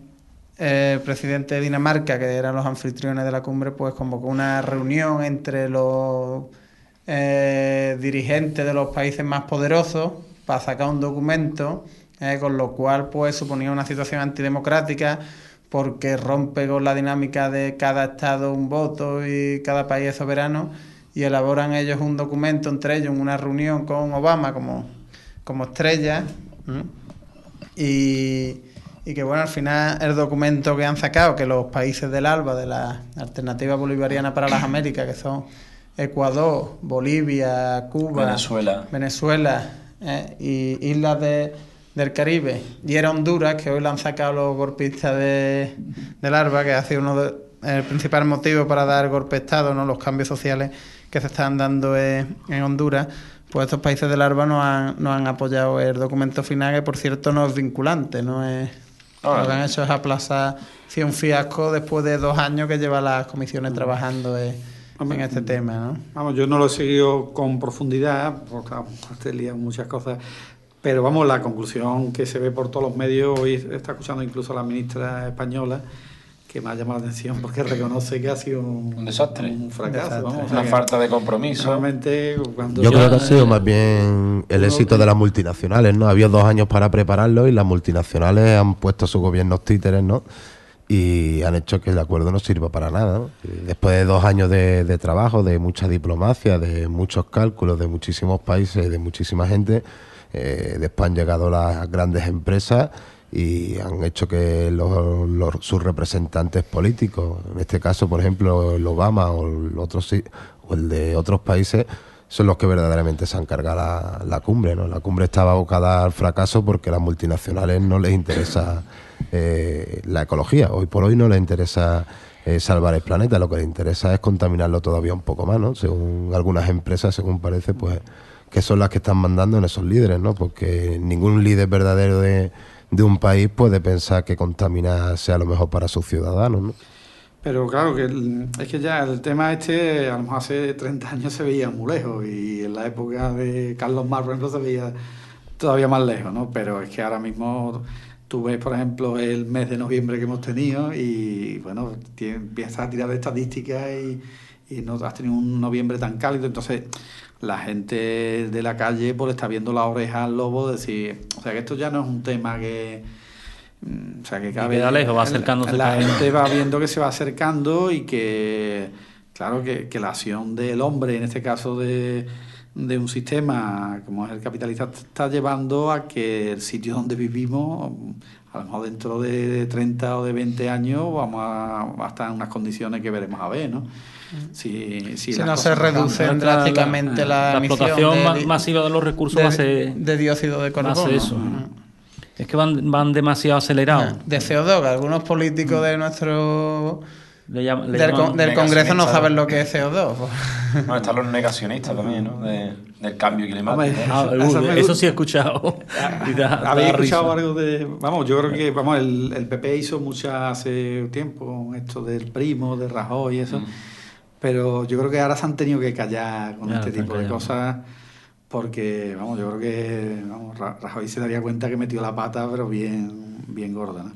el presidente de Dinamarca, que eran los anfitriones de la cumbre, pues convocó una reunión entre los eh, dirigentes de los países más poderosos para sacar un documento, eh, con lo cual pues suponía una situación antidemocrática porque rompe con la dinámica de cada estado un voto y cada país es soberano y elaboran ellos un documento entre ellos en una reunión con Obama como, como estrella y, y que bueno al final el documento que han sacado que los países del ALBA de la Alternativa Bolivariana para las Américas que son Ecuador, Bolivia, Cuba, Venezuela. Venezuela eh, y islas de- del Caribe y era Honduras que hoy lo han sacado los golpistas de, del ARBA que ha sido uno de- el principal motivo para dar golpe de Estado, ¿no? los cambios sociales que se están dando en, en Honduras, pues estos países del ARBA no han, no han apoyado el documento final, que por cierto no es vinculante, no es... Lo que han hecho es aplazar sí, un fiasco después de dos años que lleva las comisiones trabajando en, en este tema, ¿no? Vamos, yo no lo he seguido con profundidad, porque claro, te lían muchas cosas, pero vamos, la conclusión que se ve por todos los medios, hoy está escuchando incluso a la ministra española, que me ha llamado la atención porque reconoce que ha sido un, Un desastre. un fracaso. Desastre. vamos, o sea Una falta de compromiso. Realmente, cuando Yo ya- creo que ha sido más bien el éxito de las multinacionales, ¿no? Había dos años para prepararlo y las multinacionales han puesto sus gobiernos títeres, ¿no? y han hecho que el acuerdo no sirva para nada. ¿no? Después de dos años de, de trabajo, de mucha diplomacia, de muchos cálculos de muchísimos países, de muchísima gente, eh, después han llegado las grandes empresas y han hecho que los, sus representantes políticos, en este caso, por ejemplo, el Obama o el, otro, o el de otros países, son los que verdaderamente se han cargado la, la cumbre. ¿no? La cumbre estaba abocada al fracaso porque a las multinacionales no les interesa eh, la ecología. Hoy por hoy no les interesa eh, salvar el planeta, lo que les interesa es contaminarlo todavía un poco más, ¿no? Según algunas empresas, según parece, pues que son las que están mandando en esos líderes, ¿no? Porque ningún líder verdadero de, de un país puede pensar que contaminar sea lo mejor para sus ciudadanos, ¿no? Pero claro, que es que ya el tema este, a lo mejor hace 30 años se veía muy lejos y en la época de Carlos Mar, por ejemplo, se veía todavía más lejos, ¿no? Pero es que ahora mismo tú ves, por ejemplo, el mes de noviembre que hemos tenido y, bueno, empiezas a tirar de estadísticas y, y no has tenido un noviembre tan cálido, entonces la gente de la calle pues le está viendo la oreja al lobo, decir, o sea que esto ya no es un tema que... mm, O sea que cada vez lejos, va la- acercándose la cada gente va viendo que se va acercando y que, claro, que, que la acción del hombre, en este caso de, de un sistema como es el capitalista, está llevando a que el sitio donde vivimos, a lo mejor dentro de 30 o de 20 años, vamos a, a estar en unas condiciones que veremos a ver, ¿no? Si, Si si no se cambian. drásticamente la, explotación de masiva de los recursos de, dióxido de carbono. eso. Es que van, van demasiado acelerados. De CO2, que algunos políticos de nuestro Le llama- le del, llaman con- del Congreso no saben lo que es CO2. pues. No, están los negacionistas también, ¿no? De- del cambio climático. Ah, eso gusta. sí he escuchado. Da- da ¿Habéis escuchado risa. algo de.? Vamos, yo creo que vamos el, el PP hizo mucha hace tiempo con esto del primo, de Rajoy y eso. Mm. Pero yo creo que ahora se han tenido que callar con Ya, este tipo de cosas. Porque, vamos, yo creo que vamos, Ra- Rajoy se daría cuenta que metió la pata, pero bien, bien gorda, ¿no?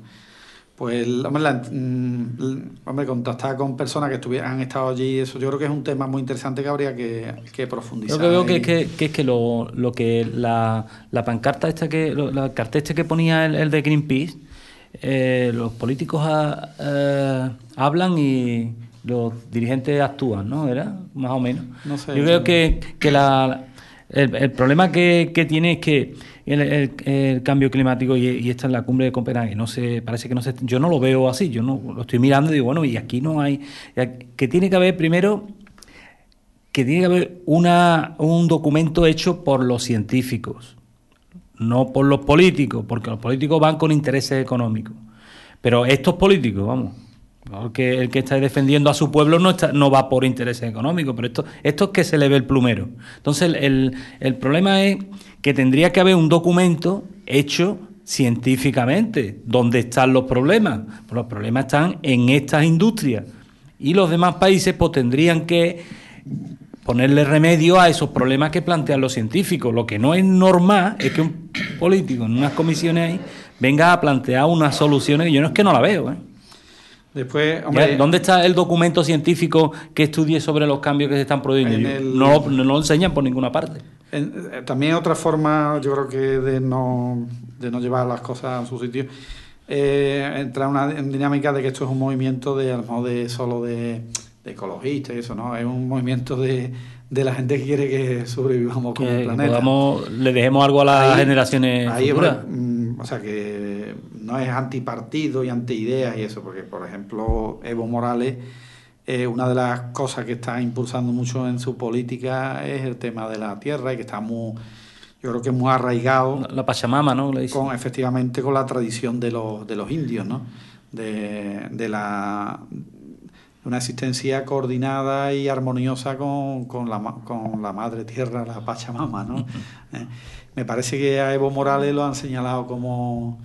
Pues, hombre, la- mm, hombre, contactar con personas que estuvieran, han estado allí, eso yo creo que es un tema muy interesante que habría que, que profundizar. Yo que veo que, que, que es que lo, lo que la, la pancarta esta que la carta este que ponía el, el de Greenpeace eh, los políticos ah, eh, hablan y los dirigentes actúan, ¿no? ¿Era? Más o menos. No sé, Yo creo que, que la, el, el problema que, que tiene es que el, el- cambio climático y, esta es la cumbre de Copenhague, no sé, parece que no se, yo no lo veo así, yo no lo estoy mirando y digo, bueno, y aquí no hay, que tiene que haber primero que tiene que haber una, un documento hecho por los científicos, no por los políticos, porque los políticos van con intereses económicos. Pero estos políticos, vamos, porque el que está defendiendo a su pueblo no, está, no va por intereses económicos, pero esto, esto es que se le ve el plumero. Entonces, el, el- problema es que tendría que haber un documento hecho científicamente, donde están los problemas. Pues los problemas están en estas industrias. Y los demás países pues tendrían que ponerle remedio a esos problemas que plantean los científicos. Lo que no es normal es que un político en unas comisiones ahí venga a plantear unas soluciones que yo no es que no la veo. ¿eh? Después, hombre, ¿Dónde está el documento científico que estudie sobre los cambios que se están produciendo? El- No, lo- no lo enseñan por ninguna parte. En- eh, también otra forma, yo creo que de no, de no llevar las cosas a su sitio, eh, entrar en una en dinámica de que esto es un movimiento de, a lo mejor de solo de, de ecologistas y eso, ¿no? Es un movimiento de, de la gente que quiere que sobrevivamos como Que planeta. podamos, le dejemos algo a las Ahí- generaciones ahí, futuras. hombre, mm, o sea que no es antipartido y antiideas y eso, porque por ejemplo Evo Morales, eh, una de las cosas que está impulsando mucho en su política es el tema de la tierra y que está muy, yo creo que muy arraigado La, la Pachamama, ¿no? Le con efectivamente con la tradición de los, de los indios, ¿no? De, de la una existencia coordinada y armoniosa con, con, la, con la madre tierra, la Pachamama, ¿no? Eh, me parece que a Evo Morales lo han señalado como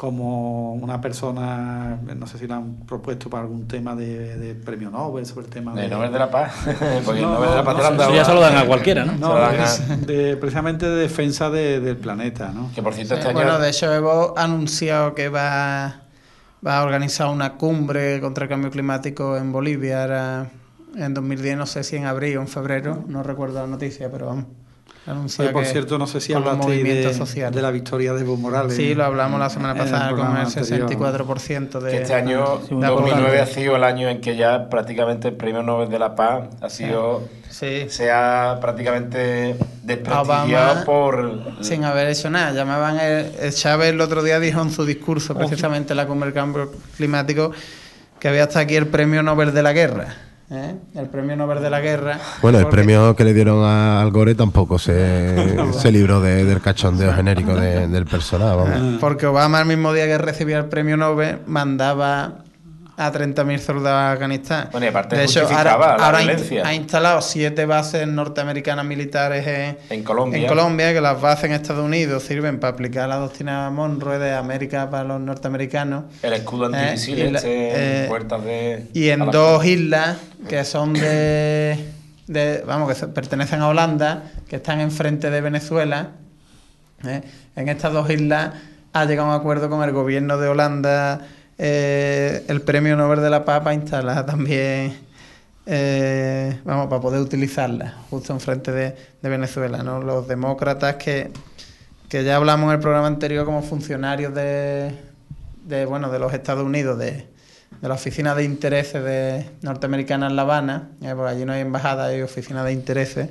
como una persona, no sé si le han propuesto para algún tema de, de premio Nobel sobre el tema De Nobel de la Paz. Porque el No, Nobel de la no, Paz te no, lo han eso ya se lo dan a cualquiera, ¿no? No, es de, precisamente de defensa de- del planeta, ¿no? Que por cierto, Sí, este año. bueno, de hecho, Evo ha anunciado que va, va a organizar una cumbre contra el cambio climático en Bolivia ahora en 2010, no sé si en abril o en febrero, no recuerdo la noticia, pero vamos. Anunció Oye, por que cierto, no sé si movimientos de, de la victoria de Evo Morales. Sí, lo hablamos la semana en el pasada con el anterior. 64% de. Que este año, de 2009, aprobación. ha sido el año en que ya prácticamente el premio Nobel de la Paz ha sido. Sí. Se ha prácticamente desprestigiado Obama, por. sin haber hecho nada. Llamaban el, el Chávez el otro día dijo en su discurso, precisamente en la cumbre del cambio climático, que había hasta aquí el premio Nobel de la guerra. ¿Eh? El premio Nobel de la guerra. Bueno, el premio que le dieron a Al Gore tampoco se, se libró de- del cachondeo genérico de- del personal. vamos. Porque Obama, el mismo día que recibía el premio Nobel, mandaba a 30.000 soldados a Afganistán. Bueno, y aparte de hecho, ahora, la ahora ha violencia. inst- ha instalado siete bases norteamericanas militares en, En Colombia. en Colombia, que las bases en Estados Unidos sirven para aplicar la doctrina Monroe de América para los norteamericanos. El escudo Eh, antimisiles eh, puertas de. Y en dos islas que son de, de- vamos, que pertenecen a Holanda, que están enfrente de Venezuela. ¿eh? En estas dos islas ha llegado a un acuerdo con el gobierno de Holanda eh, el premio Nobel de la Paz para también, eh, vamos, para poder utilizarla justo enfrente de, de Venezuela. ¿no? Los demócratas que, que ya hablamos en el programa anterior como funcionarios de, de, bueno, de los Estados Unidos, de, de la Oficina de Intereses de norteamericana en La Habana, eh, porque allí no hay embajada, hay oficina de intereses,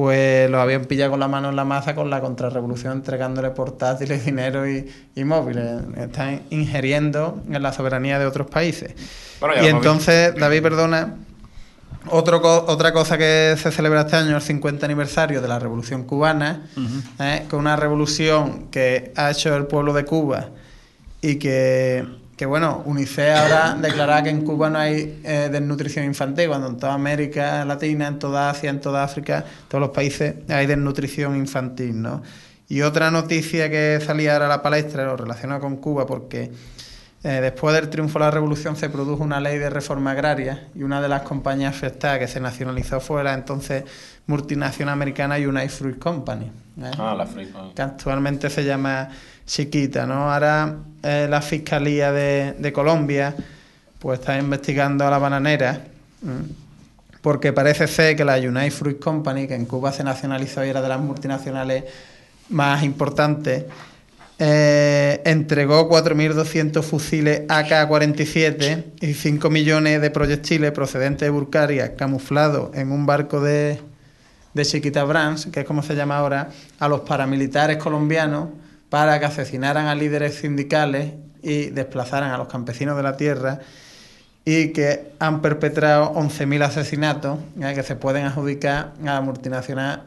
pues los habían pillado con la mano en la masa con la contrarrevolución, entregándole portátiles, dinero y, y móviles. Están ingiriendo en la soberanía de otros países. Bueno, y entonces, David, perdona, otro otra cosa que se celebra este año, el 50 aniversario de la Revolución Cubana, ¿eh? con una revolución que ha hecho el pueblo de Cuba y que, que, bueno, UNICEF ahora declaraba que en Cuba no hay eh, desnutrición infantil, cuando en toda América Latina, en toda Asia, en toda África, todos los países hay desnutrición infantil, ¿no? Y otra noticia que salía ahora a la palestra, lo relacionado con Cuba, porque eh, después del triunfo de la revolución se produjo una ley de reforma agraria y una de las compañías afectadas que se nacionalizó fue la entonces multinacional americana United Fruit Company. ¿eh? Ah, la Free. que actualmente se llama Chiquita, ¿no? Ahora eh, la Fiscalía de, Colombia pues está investigando a la bananera porque parece ser que la United Fruit Company, que en Cuba se nacionalizó y era de las multinacionales más importantes, eh, entregó 4.200 fusiles AK-47 y 5 millones de proyectiles procedentes de Bulgaria camuflados en un barco de, de Chiquita Brands, que es como se llama ahora, a los paramilitares colombianos para que asesinaran a líderes sindicales y desplazaran a los campesinos de la tierra y que han perpetrado 11.000 asesinatos que se pueden adjudicar a la multinacional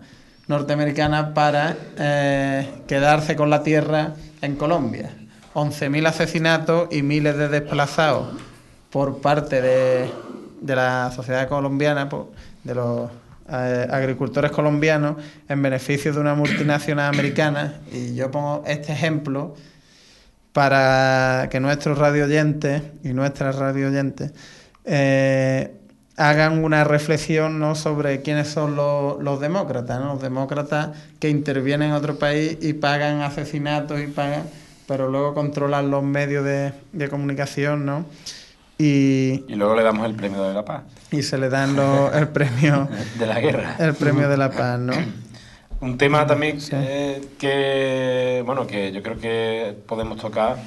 norteamericana para eh, quedarse con la tierra en Colombia. 11.000 asesinatos y miles de desplazados por parte de, de la sociedad colombiana, de los agricultores colombianos, en beneficio de una multinacional americana. Y yo pongo este ejemplo para que nuestros radio oyentes y nuestras radio oyentes eh, hagan una reflexión ¿no? sobre quiénes son los, los demócratas, ¿no? los demócratas que intervienen en otro país y pagan asesinatos y pagan, pero luego controlan los medios de, de comunicación, ¿no? Y, Y luego le damos el premio de la paz. y se le dan los- el premio De la guerra. el premio de la paz, ¿no? Un tema también eh, que, bueno, que yo creo que podemos tocar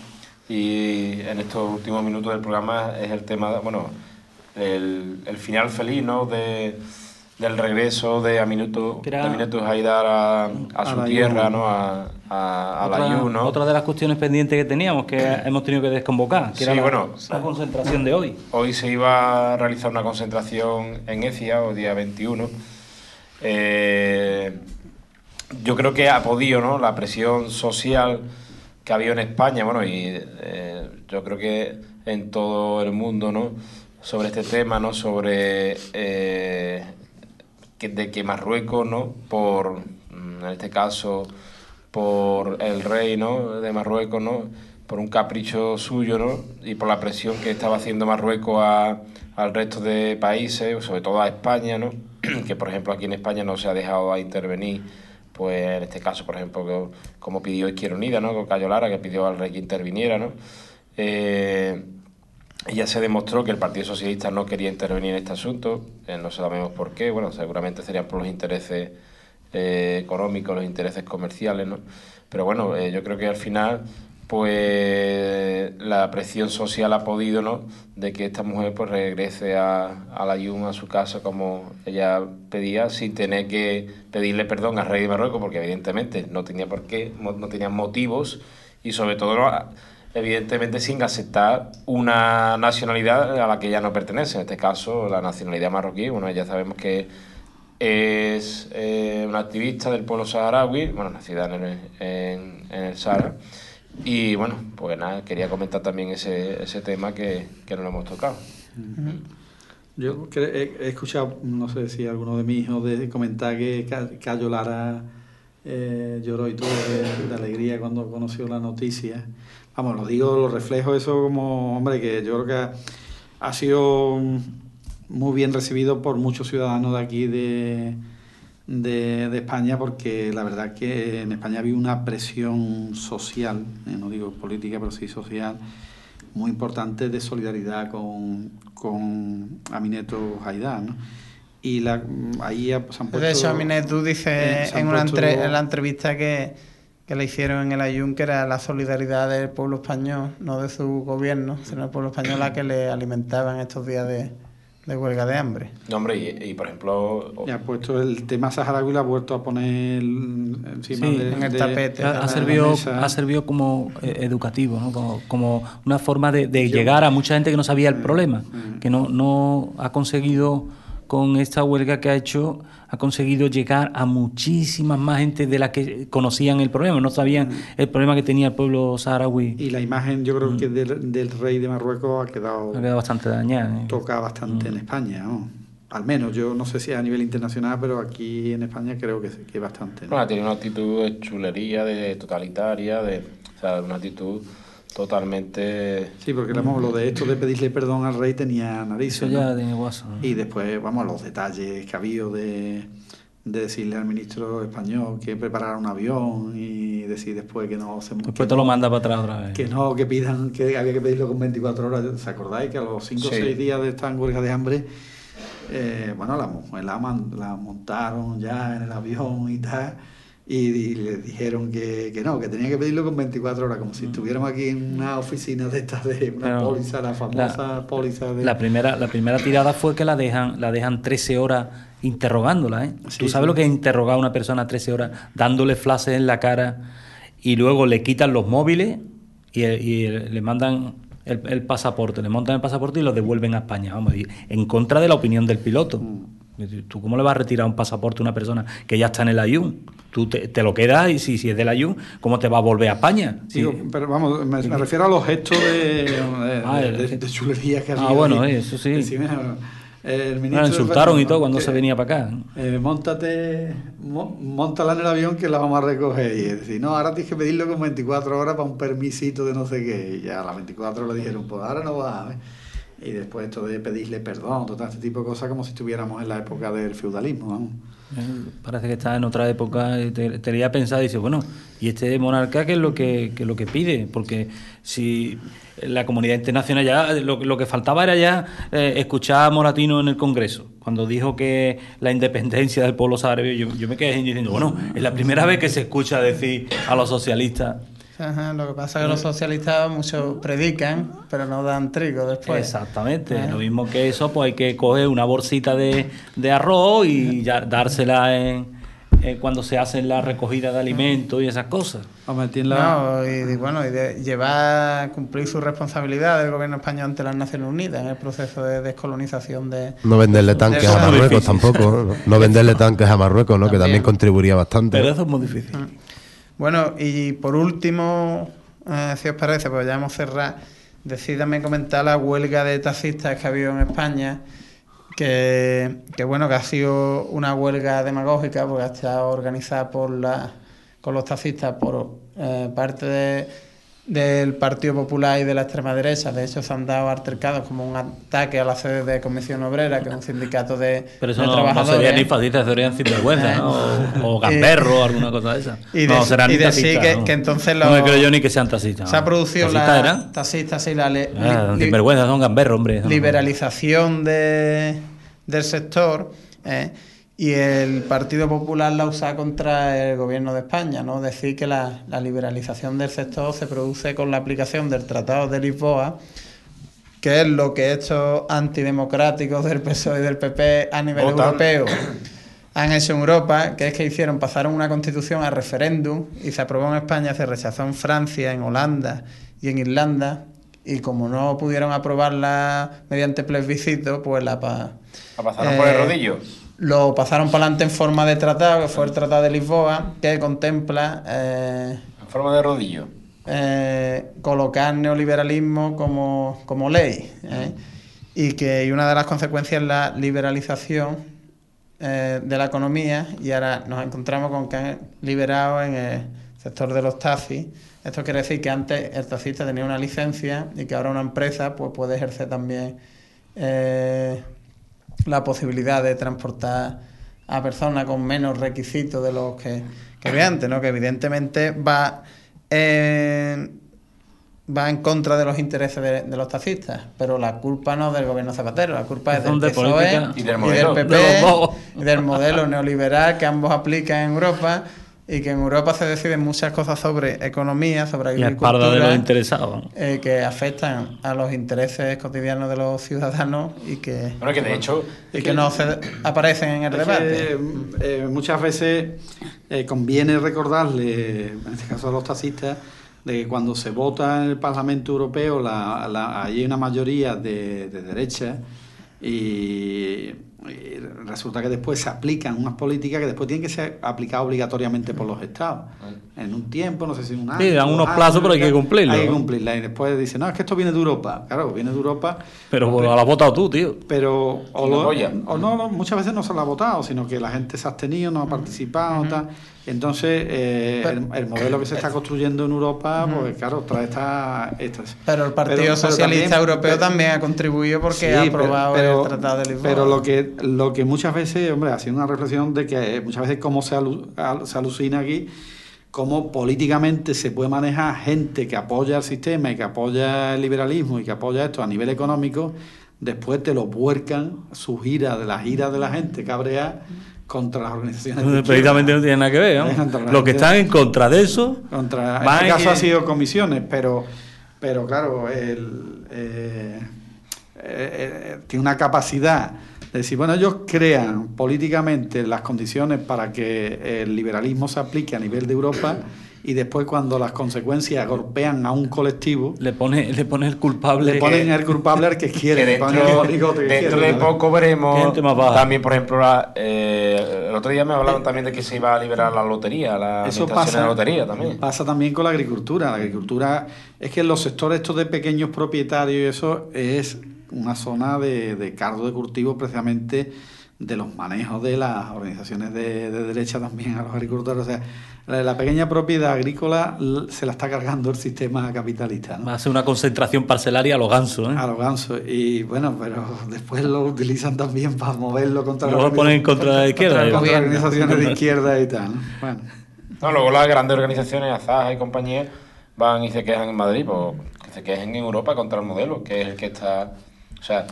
y en estos últimos minutos del programa es el tema, bueno, el, el final feliz, ¿no? De, del regreso de Aminuto, Aminuto Haidar a, a A su tierra. ¿no? A, a, a la otra, Yu, ¿no? otra de las cuestiones pendientes que teníamos que hemos tenido que desconvocar, que Sí, era la, bueno. la concentración de hoy. Hoy se iba a realizar una concentración en Ecija, el día 21. Eh, yo creo que ha podido, ¿no? La presión social que ha habido en España, bueno, y eh, yo creo que en todo el mundo, ¿no? Sobre este tema, ¿no? Sobre eh, que, de que Marruecos, ¿no? Por, mm, en este caso, por el rey, ¿no? De Marruecos, ¿no? Por un capricho suyo, ¿no? Y por la presión que estaba haciendo Marruecos a- al resto de países, sobre todo a España, ¿no? que por ejemplo aquí en España no se ha dejado a intervenir, pues en este caso, por ejemplo, como pidió Izquierda Unida, ¿no? Con Cayo Lara, que pidió al rey que interviniera, ¿no? Eh, ya se demostró que el Partido Socialista no quería intervenir en este asunto, eh, no sabemos por qué, bueno, seguramente serían por los intereses eh, económicos, los intereses comerciales, ¿no? Pero bueno, eh, yo creo que al final pues la presión social ha podido, ¿no? De que esta mujer pues regrese a, la Yum, a su casa, como ella pedía, sin tener que pedirle perdón al rey de Marruecos, porque evidentemente no tenía por qué, no tenía motivos, y sobre todo, ¿no? Evidentemente sin aceptar una nacionalidad a la que ella no pertenece, en este caso la nacionalidad marroquí, bueno, ya sabemos que es eh, una activista del pueblo saharaui, bueno, nacida en el, en, el Sahara, y bueno, pues nada, quería comentar también ese, ese tema que, que no lo hemos tocado. Yo he, escuchado, no sé si alguno de mis hijos de comentar que Ca- Cayo Lara eh, lloró y todo de, de alegría cuando conoció la noticia. Vamos, lo digo, lo reflejo eso como, hombre, que yo creo que ha, ha sido muy bien recibido por muchos ciudadanos de aquí de, de, de España, porque la verdad que en España había una presión social, eh, no digo política, pero sí social, muy importante de solidaridad con, con Amineto Haidar, ¿no? Y la, ahí ha- se han puesto... De hecho, Aminet, tú dices eh, en, una entre- en la entrevista que, que le hicieron en el Ayun que era la solidaridad del pueblo español, no de su gobierno, sino del pueblo español la que le alimentaban estos días de, de huelga de hambre. No, hombre, y, y, por ejemplo... Y ha puesto el tema saharaui y lo ha vuelto a poner encima Sí, de, en el de- tapete. de Ha, servido, ha servido como eh, educativo, ¿no? como, como una forma de, de llegar a mucha gente que no sabía el problema, que no, no ha conseguido con esta huelga que ha hecho, ha conseguido llegar a muchísimas más gente de la que conocían el problema, no sabían el problema que tenía el pueblo saharaui. Y la imagen, yo creo que del, del rey de Marruecos ha quedado, Ha quedado bastante dañada. ¿eh? toca bastante en España, ¿no? Al menos, yo no sé si a nivel internacional, pero aquí en España creo que, que bastante. ¿no? Bueno, tiene una actitud de chulería, de totalitaria, de, o sea, una actitud totalmente... Sí, porque vamos, lo de esto de pedirle perdón al rey tenía narices. Eso ya ¿no? tiene guaso. ¿no? Y después, vamos, los detalles que ha habido de, de decirle al ministro español que preparara un avión y decir después que no se Después que te lo no- manda para atrás otra vez. que no, que pidan, que había que pedirlo con 24 horas. ¿Os acordáis que a los 5 o Sí. 6 días de estar en huelga de hambre, eh, bueno, la, mu- la, man- la montaron ya en el avión y tal, y, y le dijeron que, que no, que tenía que pedirlo con 24 horas, como si estuviéramos aquí en una oficina de estas, de una Pero póliza, la famosa póliza de... La primera, la primera tirada fue que la dejan, la dejan 13 horas interrogándola, ¿eh? Sí, Tú sabes sí. lo que es interrogar a una persona 13 horas, dándole flashes en la cara y luego le quitan los móviles y, y le mandan el, el pasaporte, le montan el pasaporte y lo devuelven a España, vamos, y en contra de la opinión del piloto. Decir, ¿Tú cómo le vas a retirar un pasaporte a una persona que ya está en el ayun? Tú te, te lo quedas y si, si es del ayun, ¿cómo te va a volver a España? Digo, pero vamos, me, me refiero a los gestos de, de, Ah, de- de- chulería que Ah, bueno, ahí. eso sí. Encima, el Bueno, ministro insultaron y todo cuando que- se venía para acá. Eh, montate, mo- montala en el avión que la vamos a recoger. Y es decir, no, ahora tienes que pedirlo con 24 horas para un permisito de no sé qué. Y ya a las 24 le dijeron, pues ahora no va. ¿eh? Y después esto de pedirle perdón, todo este tipo de cosas, como si estuviéramos en la época del feudalismo. Eh, Parece que está en otra época. Te, leía pensar y dices, bueno, ¿y este monarca qué es lo que, es lo que pide? Porque si la comunidad internacional ya, lo, lo que faltaba era ya eh, escuchar a Moratino en el Congreso, cuando dijo que la independencia del pueblo saharaui, yo, yo me quedé diciendo, bueno, es la primera vez que se escucha decir a los socialistas. Ajá, lo que pasa es que los socialistas muchos predican, pero no dan trigo después. Exactamente, Eh. lo mismo que eso, pues hay que coger una bolsita de, de arroz y ya dársela en, en cuando se hacen la recogida de alimentos y esas cosas. No, y, y bueno, y de llevar, cumplir su responsabilidad del gobierno español ante las Naciones Unidas en el proceso de descolonización de... No venderle tanques a Marruecos tampoco. ¿no? No venderle tanques a Marruecos, ¿no? Que También. también contribuiría bastante. Pero eso es muy difícil. Bueno, y por último, eh, si os parece, pues ya hemos cerrado, decídame comentar la huelga de taxistas que ha habido en España, que, que bueno, que ha sido una huelga demagógica, porque ha estado organizada por la, con los taxistas por eh, parte de- del Partido Popular y de la extrema derecha. De hecho, se han dado altercados como un ataque a la sede de Comisión Obrera, que es un sindicato de, Pero eso de no, no trabajadores. sería ni fascistas, serían sinvergüenza, ¿no? O, o gamberro o alguna cosa de esa. y no, de- serán y taxistas, que- ¿no? que entonces No los- me creo yo ni que sean taxistas. Se ha ¿no? producido ¿Taxistas la taxistas y la Ah, li- li- sinvergüenza, son gamberros, hombre. liberalización de, del sector. ¿eh? Y el Partido Popular la usa contra el gobierno de España, ¿no? Decir que la, la liberalización del sector se produce con la aplicación del Tratado de Lisboa, que es lo que estos antidemocráticos del PSOE y del PP a nivel europeo han hecho en Europa, que es que hicieron, pasaron una constitución a referéndum y se aprobó en España, se rechazó en Francia, en Holanda y en Irlanda, y como no pudieron aprobarla mediante plebiscito, pues la pa- La pasaron por el eh, rodillo. Lo pasaron para adelante en forma de tratado, que fue el Tratado de Lisboa, que contempla eh, En forma de rodillo. eh, colocar neoliberalismo como, como ley. ¿eh? Y que y una de las consecuencias es la liberalización de la economía y ahora nos encontramos con que han liberado en el sector de los taxis. Esto quiere decir que antes el taxista tenía una licencia y que ahora una empresa pues, puede ejercer también eh, la posibilidad de transportar a personas con menos requisitos de los que, que había antes, ¿no? que evidentemente va en, va en contra de los intereses de, de los taxistas, pero la culpa no es del gobierno Zapatero, la culpa es del de PSOE política. Y del modelo. PP De dos. y del modelo neoliberal que ambos aplican en Europa y que en Europa se deciden muchas cosas sobre economía, sobre Y a espalda de los agricultura, interesados. eh, que afectan a los intereses cotidianos de los ciudadanos y que, Bueno, que de hecho, y que no se aparecen en el debate. que, eh, muchas veces eh, conviene recordarle, en este caso a los taxistas, de que cuando se vota en el Parlamento Europeo la, la- hay una mayoría de, de derecha y, y resulta que después se aplican unas políticas que después tienen que ser aplicadas obligatoriamente por los estados. En un tiempo, no sé si un año. Sí, dan unos años, plazos, pero hay que cumplirlo, Hay que ¿no? cumplirla. Y después dicen, no, es que esto viene de Europa. Claro, viene de Europa. Pero bueno, la has votado tú, tío. Pero o, lo- lo no, no, muchas veces no se lo ha votado, sino que la gente se ha abstenido, no ha participado, tal. Entonces, eh, el, el modelo que se está construyendo en Europa, pues claro, trae esta, estas. Pero el Partido pero- pero Socialista también- Europeo pero- también ha contribuido porque Sí, ha aprobado pero, el Tratado de Lisboa. Pero lo que, lo que muchas veces, hombre, ha sido una reflexión de que muchas veces cómo se, alu- al- se alucina aquí, cómo políticamente se puede manejar gente que apoya el sistema y que apoya el liberalismo y que apoya esto a nivel económico, después te lo vuelcan su gira, de las giras de la gente cabrea contra las organizaciones. Precisamente no tiene nada que ver. ¿no? La Los que están en contra de eso. contra, en este caso ha sido comisiones, pero, pero claro, el, eh, eh, eh, tiene una capacidad de decir, bueno, ellos crean políticamente las condiciones para que el liberalismo se aplique a nivel de Europa y después cuando las consecuencias golpean a un colectivo, Le pone, le pone el culpable. le ponen el culpable al que quiere, que dentro, el bigote que dentro quiere, de poco veremos también, por ejemplo, la- eh, el otro día me hablaban también de que se iba a liberar la lotería, la Eso administración pasa, de la lotería también. pasa también con la agricultura. La agricultura es que en los sectores estos de pequeños propietarios y eso es una zona de, de cargo de cultivo precisamente de los manejos de las organizaciones de, de derecha también a los agricultores. O sea, la, la pequeña propiedad agrícola se la está cargando el sistema capitalista. ¿no? Va a ser una concentración parcelaria a los gansos. ¿eh? A los gansos. Y bueno, pero después lo utilizan también para moverlo contra Luego las lo ponen en contra la izquierda. contra organizaciones de izquierda y tal. ¿no? Bueno. No, luego las grandes organizaciones, Azaja y compañía, van y se quejan en Madrid, pues que se quejen en Europa contra el modelo, que es el que está... O sea,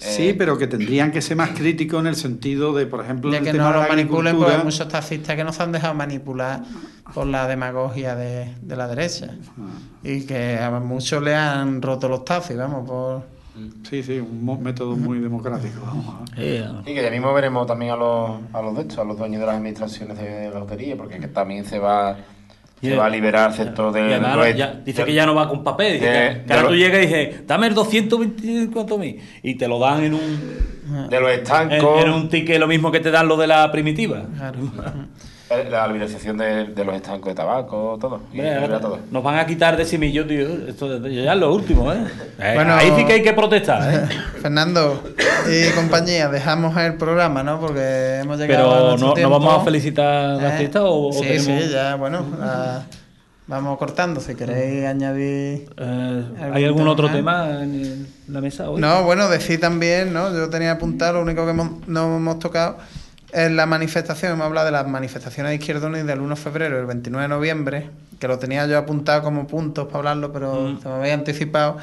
Sí, eh, pero que tendrían que ser más críticos en el sentido de, por ejemplo, de el que tema no de lo la manipulen, porque hay muchos taxistas que no se han dejado manipular por la demagogia de, de la derecha. Y que a muchos le han roto los taxis, vamos, por... Sí, sí, un método muy democrático. Vamos. Eh, Y que ya mismo veremos también a los, a los de estos, a los dueños de las administraciones de la lotería, porque que también se va, se va a liberar el sector de... además ya- dice que ya no va con papel. Dice de- que, ahora tú llegas y dices, dame el 224 mil. Y te lo dan en un, de los en, estancos, en un ticket, lo mismo que te dan lo de la primitiva. eh, la liberalización de, de los estancos de tabaco, todo. Y. Nos van a quitar de semillo, tío. Esto ya es lo último, ¿eh? Eh, Bueno- Ahí sí que hay que protestar, ¿eh? Fernando y compañía, dejamos el programa, ¿no? Porque hemos llegado a Pero no, ¿no tiempo. vamos a felicitar la ¿Eh? fiesta o, o Sí, tenemos- sí, ya, bueno. la- vamos cortando. Si queréis añadir... Eh, ¿Hay ¿Algún tema otro más? tema en la mesa hoy? No, bueno, decir también, ¿no? Yo tenía apuntado, lo único que hemos- no hemos tocado es la manifestación, hemos hablado de las manifestaciones de Izquierda Unida del 1 de febrero y el 29 de noviembre, que lo tenía yo apuntado como puntos para hablarlo, pero Mm. se me había anticipado.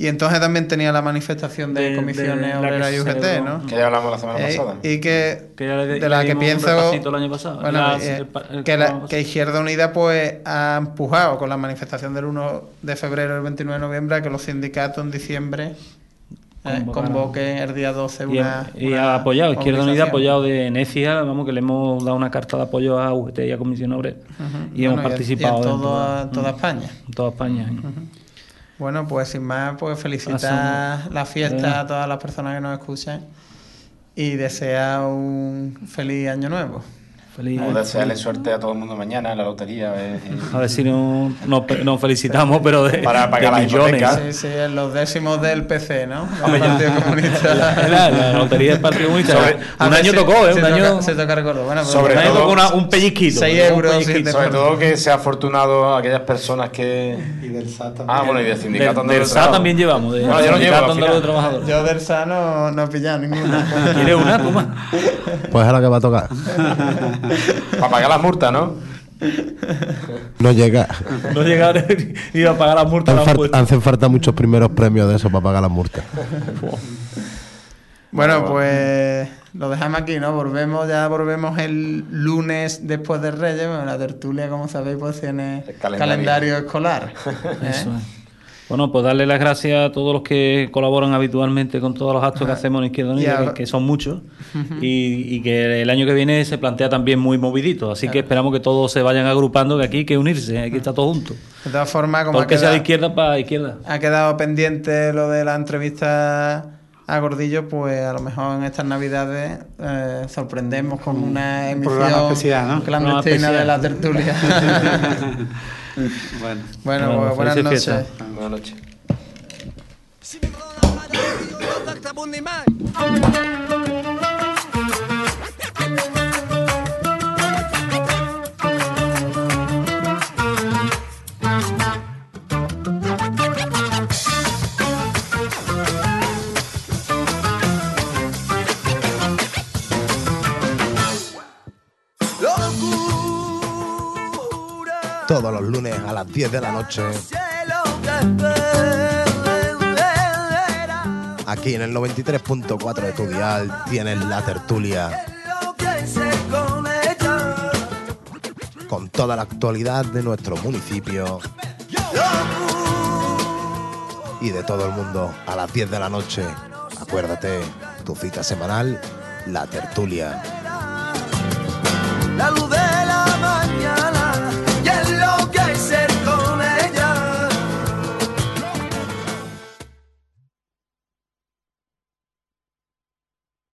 Y entonces también tenía la manifestación de, De- comisiones de obreras que y UGT, celebró. ¿no? Que ya hablamos la semana Eh, pasada. Y que, Que ya le- de la que pienso repasito el año pasado. bueno, La- eh, el pa- el que, la- que Izquierda Unida pues ha empujado con la manifestación del 1 de febrero y el 29 de noviembre a que los sindicatos en diciembre eh, convoquen el día 12 Y, una, y ha apoyado, Izquierda Unida ha apoyado de Necia, vamos que le hemos dado una carta de apoyo a UGT y a Comisión Obrera. Y hemos participado y en, en toda, todo- Mm. España. En toda España. Bueno, pues sin más, pues felicitar la fiesta a todas las personas que nos escuchan y desear un feliz año nuevo. Feliz. O desearle suerte a todo el mundo mañana en la lotería. eh, y- A ver si no- nos, nos felicitamos, pero de, Para pagar de las millones. Sí, sí, en los décimos del PC, ¿no? Del ya. Partido Comunista. La, la lotería del Partido Comunista. Sobre- un ver año si- tocó, ¿eh? se Un año, toca- se toca recordar. Bueno, pero Sobre un año todo- tocó una- un pellizquito. Seis un euros, pellizquito. Sobre todo que sea afortunado a aquellas personas que. Y del SAT también. Ah, bueno, y del Del, sindicato del de SA trabajo. también llevamos. De, No, yo no llevo, de. Trabajadores. Yo del SA no, no he pillado ninguna. ¿Quieres una? Toma. Pues es la que va a tocar. Para pagar las multas, ¿no? No llega. No llegar ni a pagar las multas. Hacen, falta muchos primeros premios de eso para pagar las multas. Bueno, pues lo dejamos aquí, ¿no? Volvemos, ya volvemos el lunes después de Reyes. Bueno, la tertulia, como sabéis, pues tiene El calendario. calendario, escolar. ¿eh? Eso es. Bueno, pues darle las gracias a todos los que colaboran habitualmente con todos los actos que hacemos en Izquierda Unida, que, que son muchos, y, y que el año que viene se plantea también muy movidito. Así que esperamos que todos se vayan agrupando, que aquí hay que unirse, hay que estar todos juntos. De todas formas, como Todo ha el que sea de quedado, izquierda para izquierda. ha quedado pendiente lo de la entrevista a Gordillo, pues a lo mejor en estas navidades eh, sorprendemos con una emisión especial, ¿no? clandestina Programa de la tertulia. Bueno. bueno, Bueno, buenas noches. Buenas noches. Todos los lunes a las 10 de la noche, aquí en el 93.4 de tu dial, tienes la tertulia con toda la actualidad de nuestro municipio y de todo el mundo a las 10 de la noche. Acuérdate, tu cita semanal, la tertulia. La luz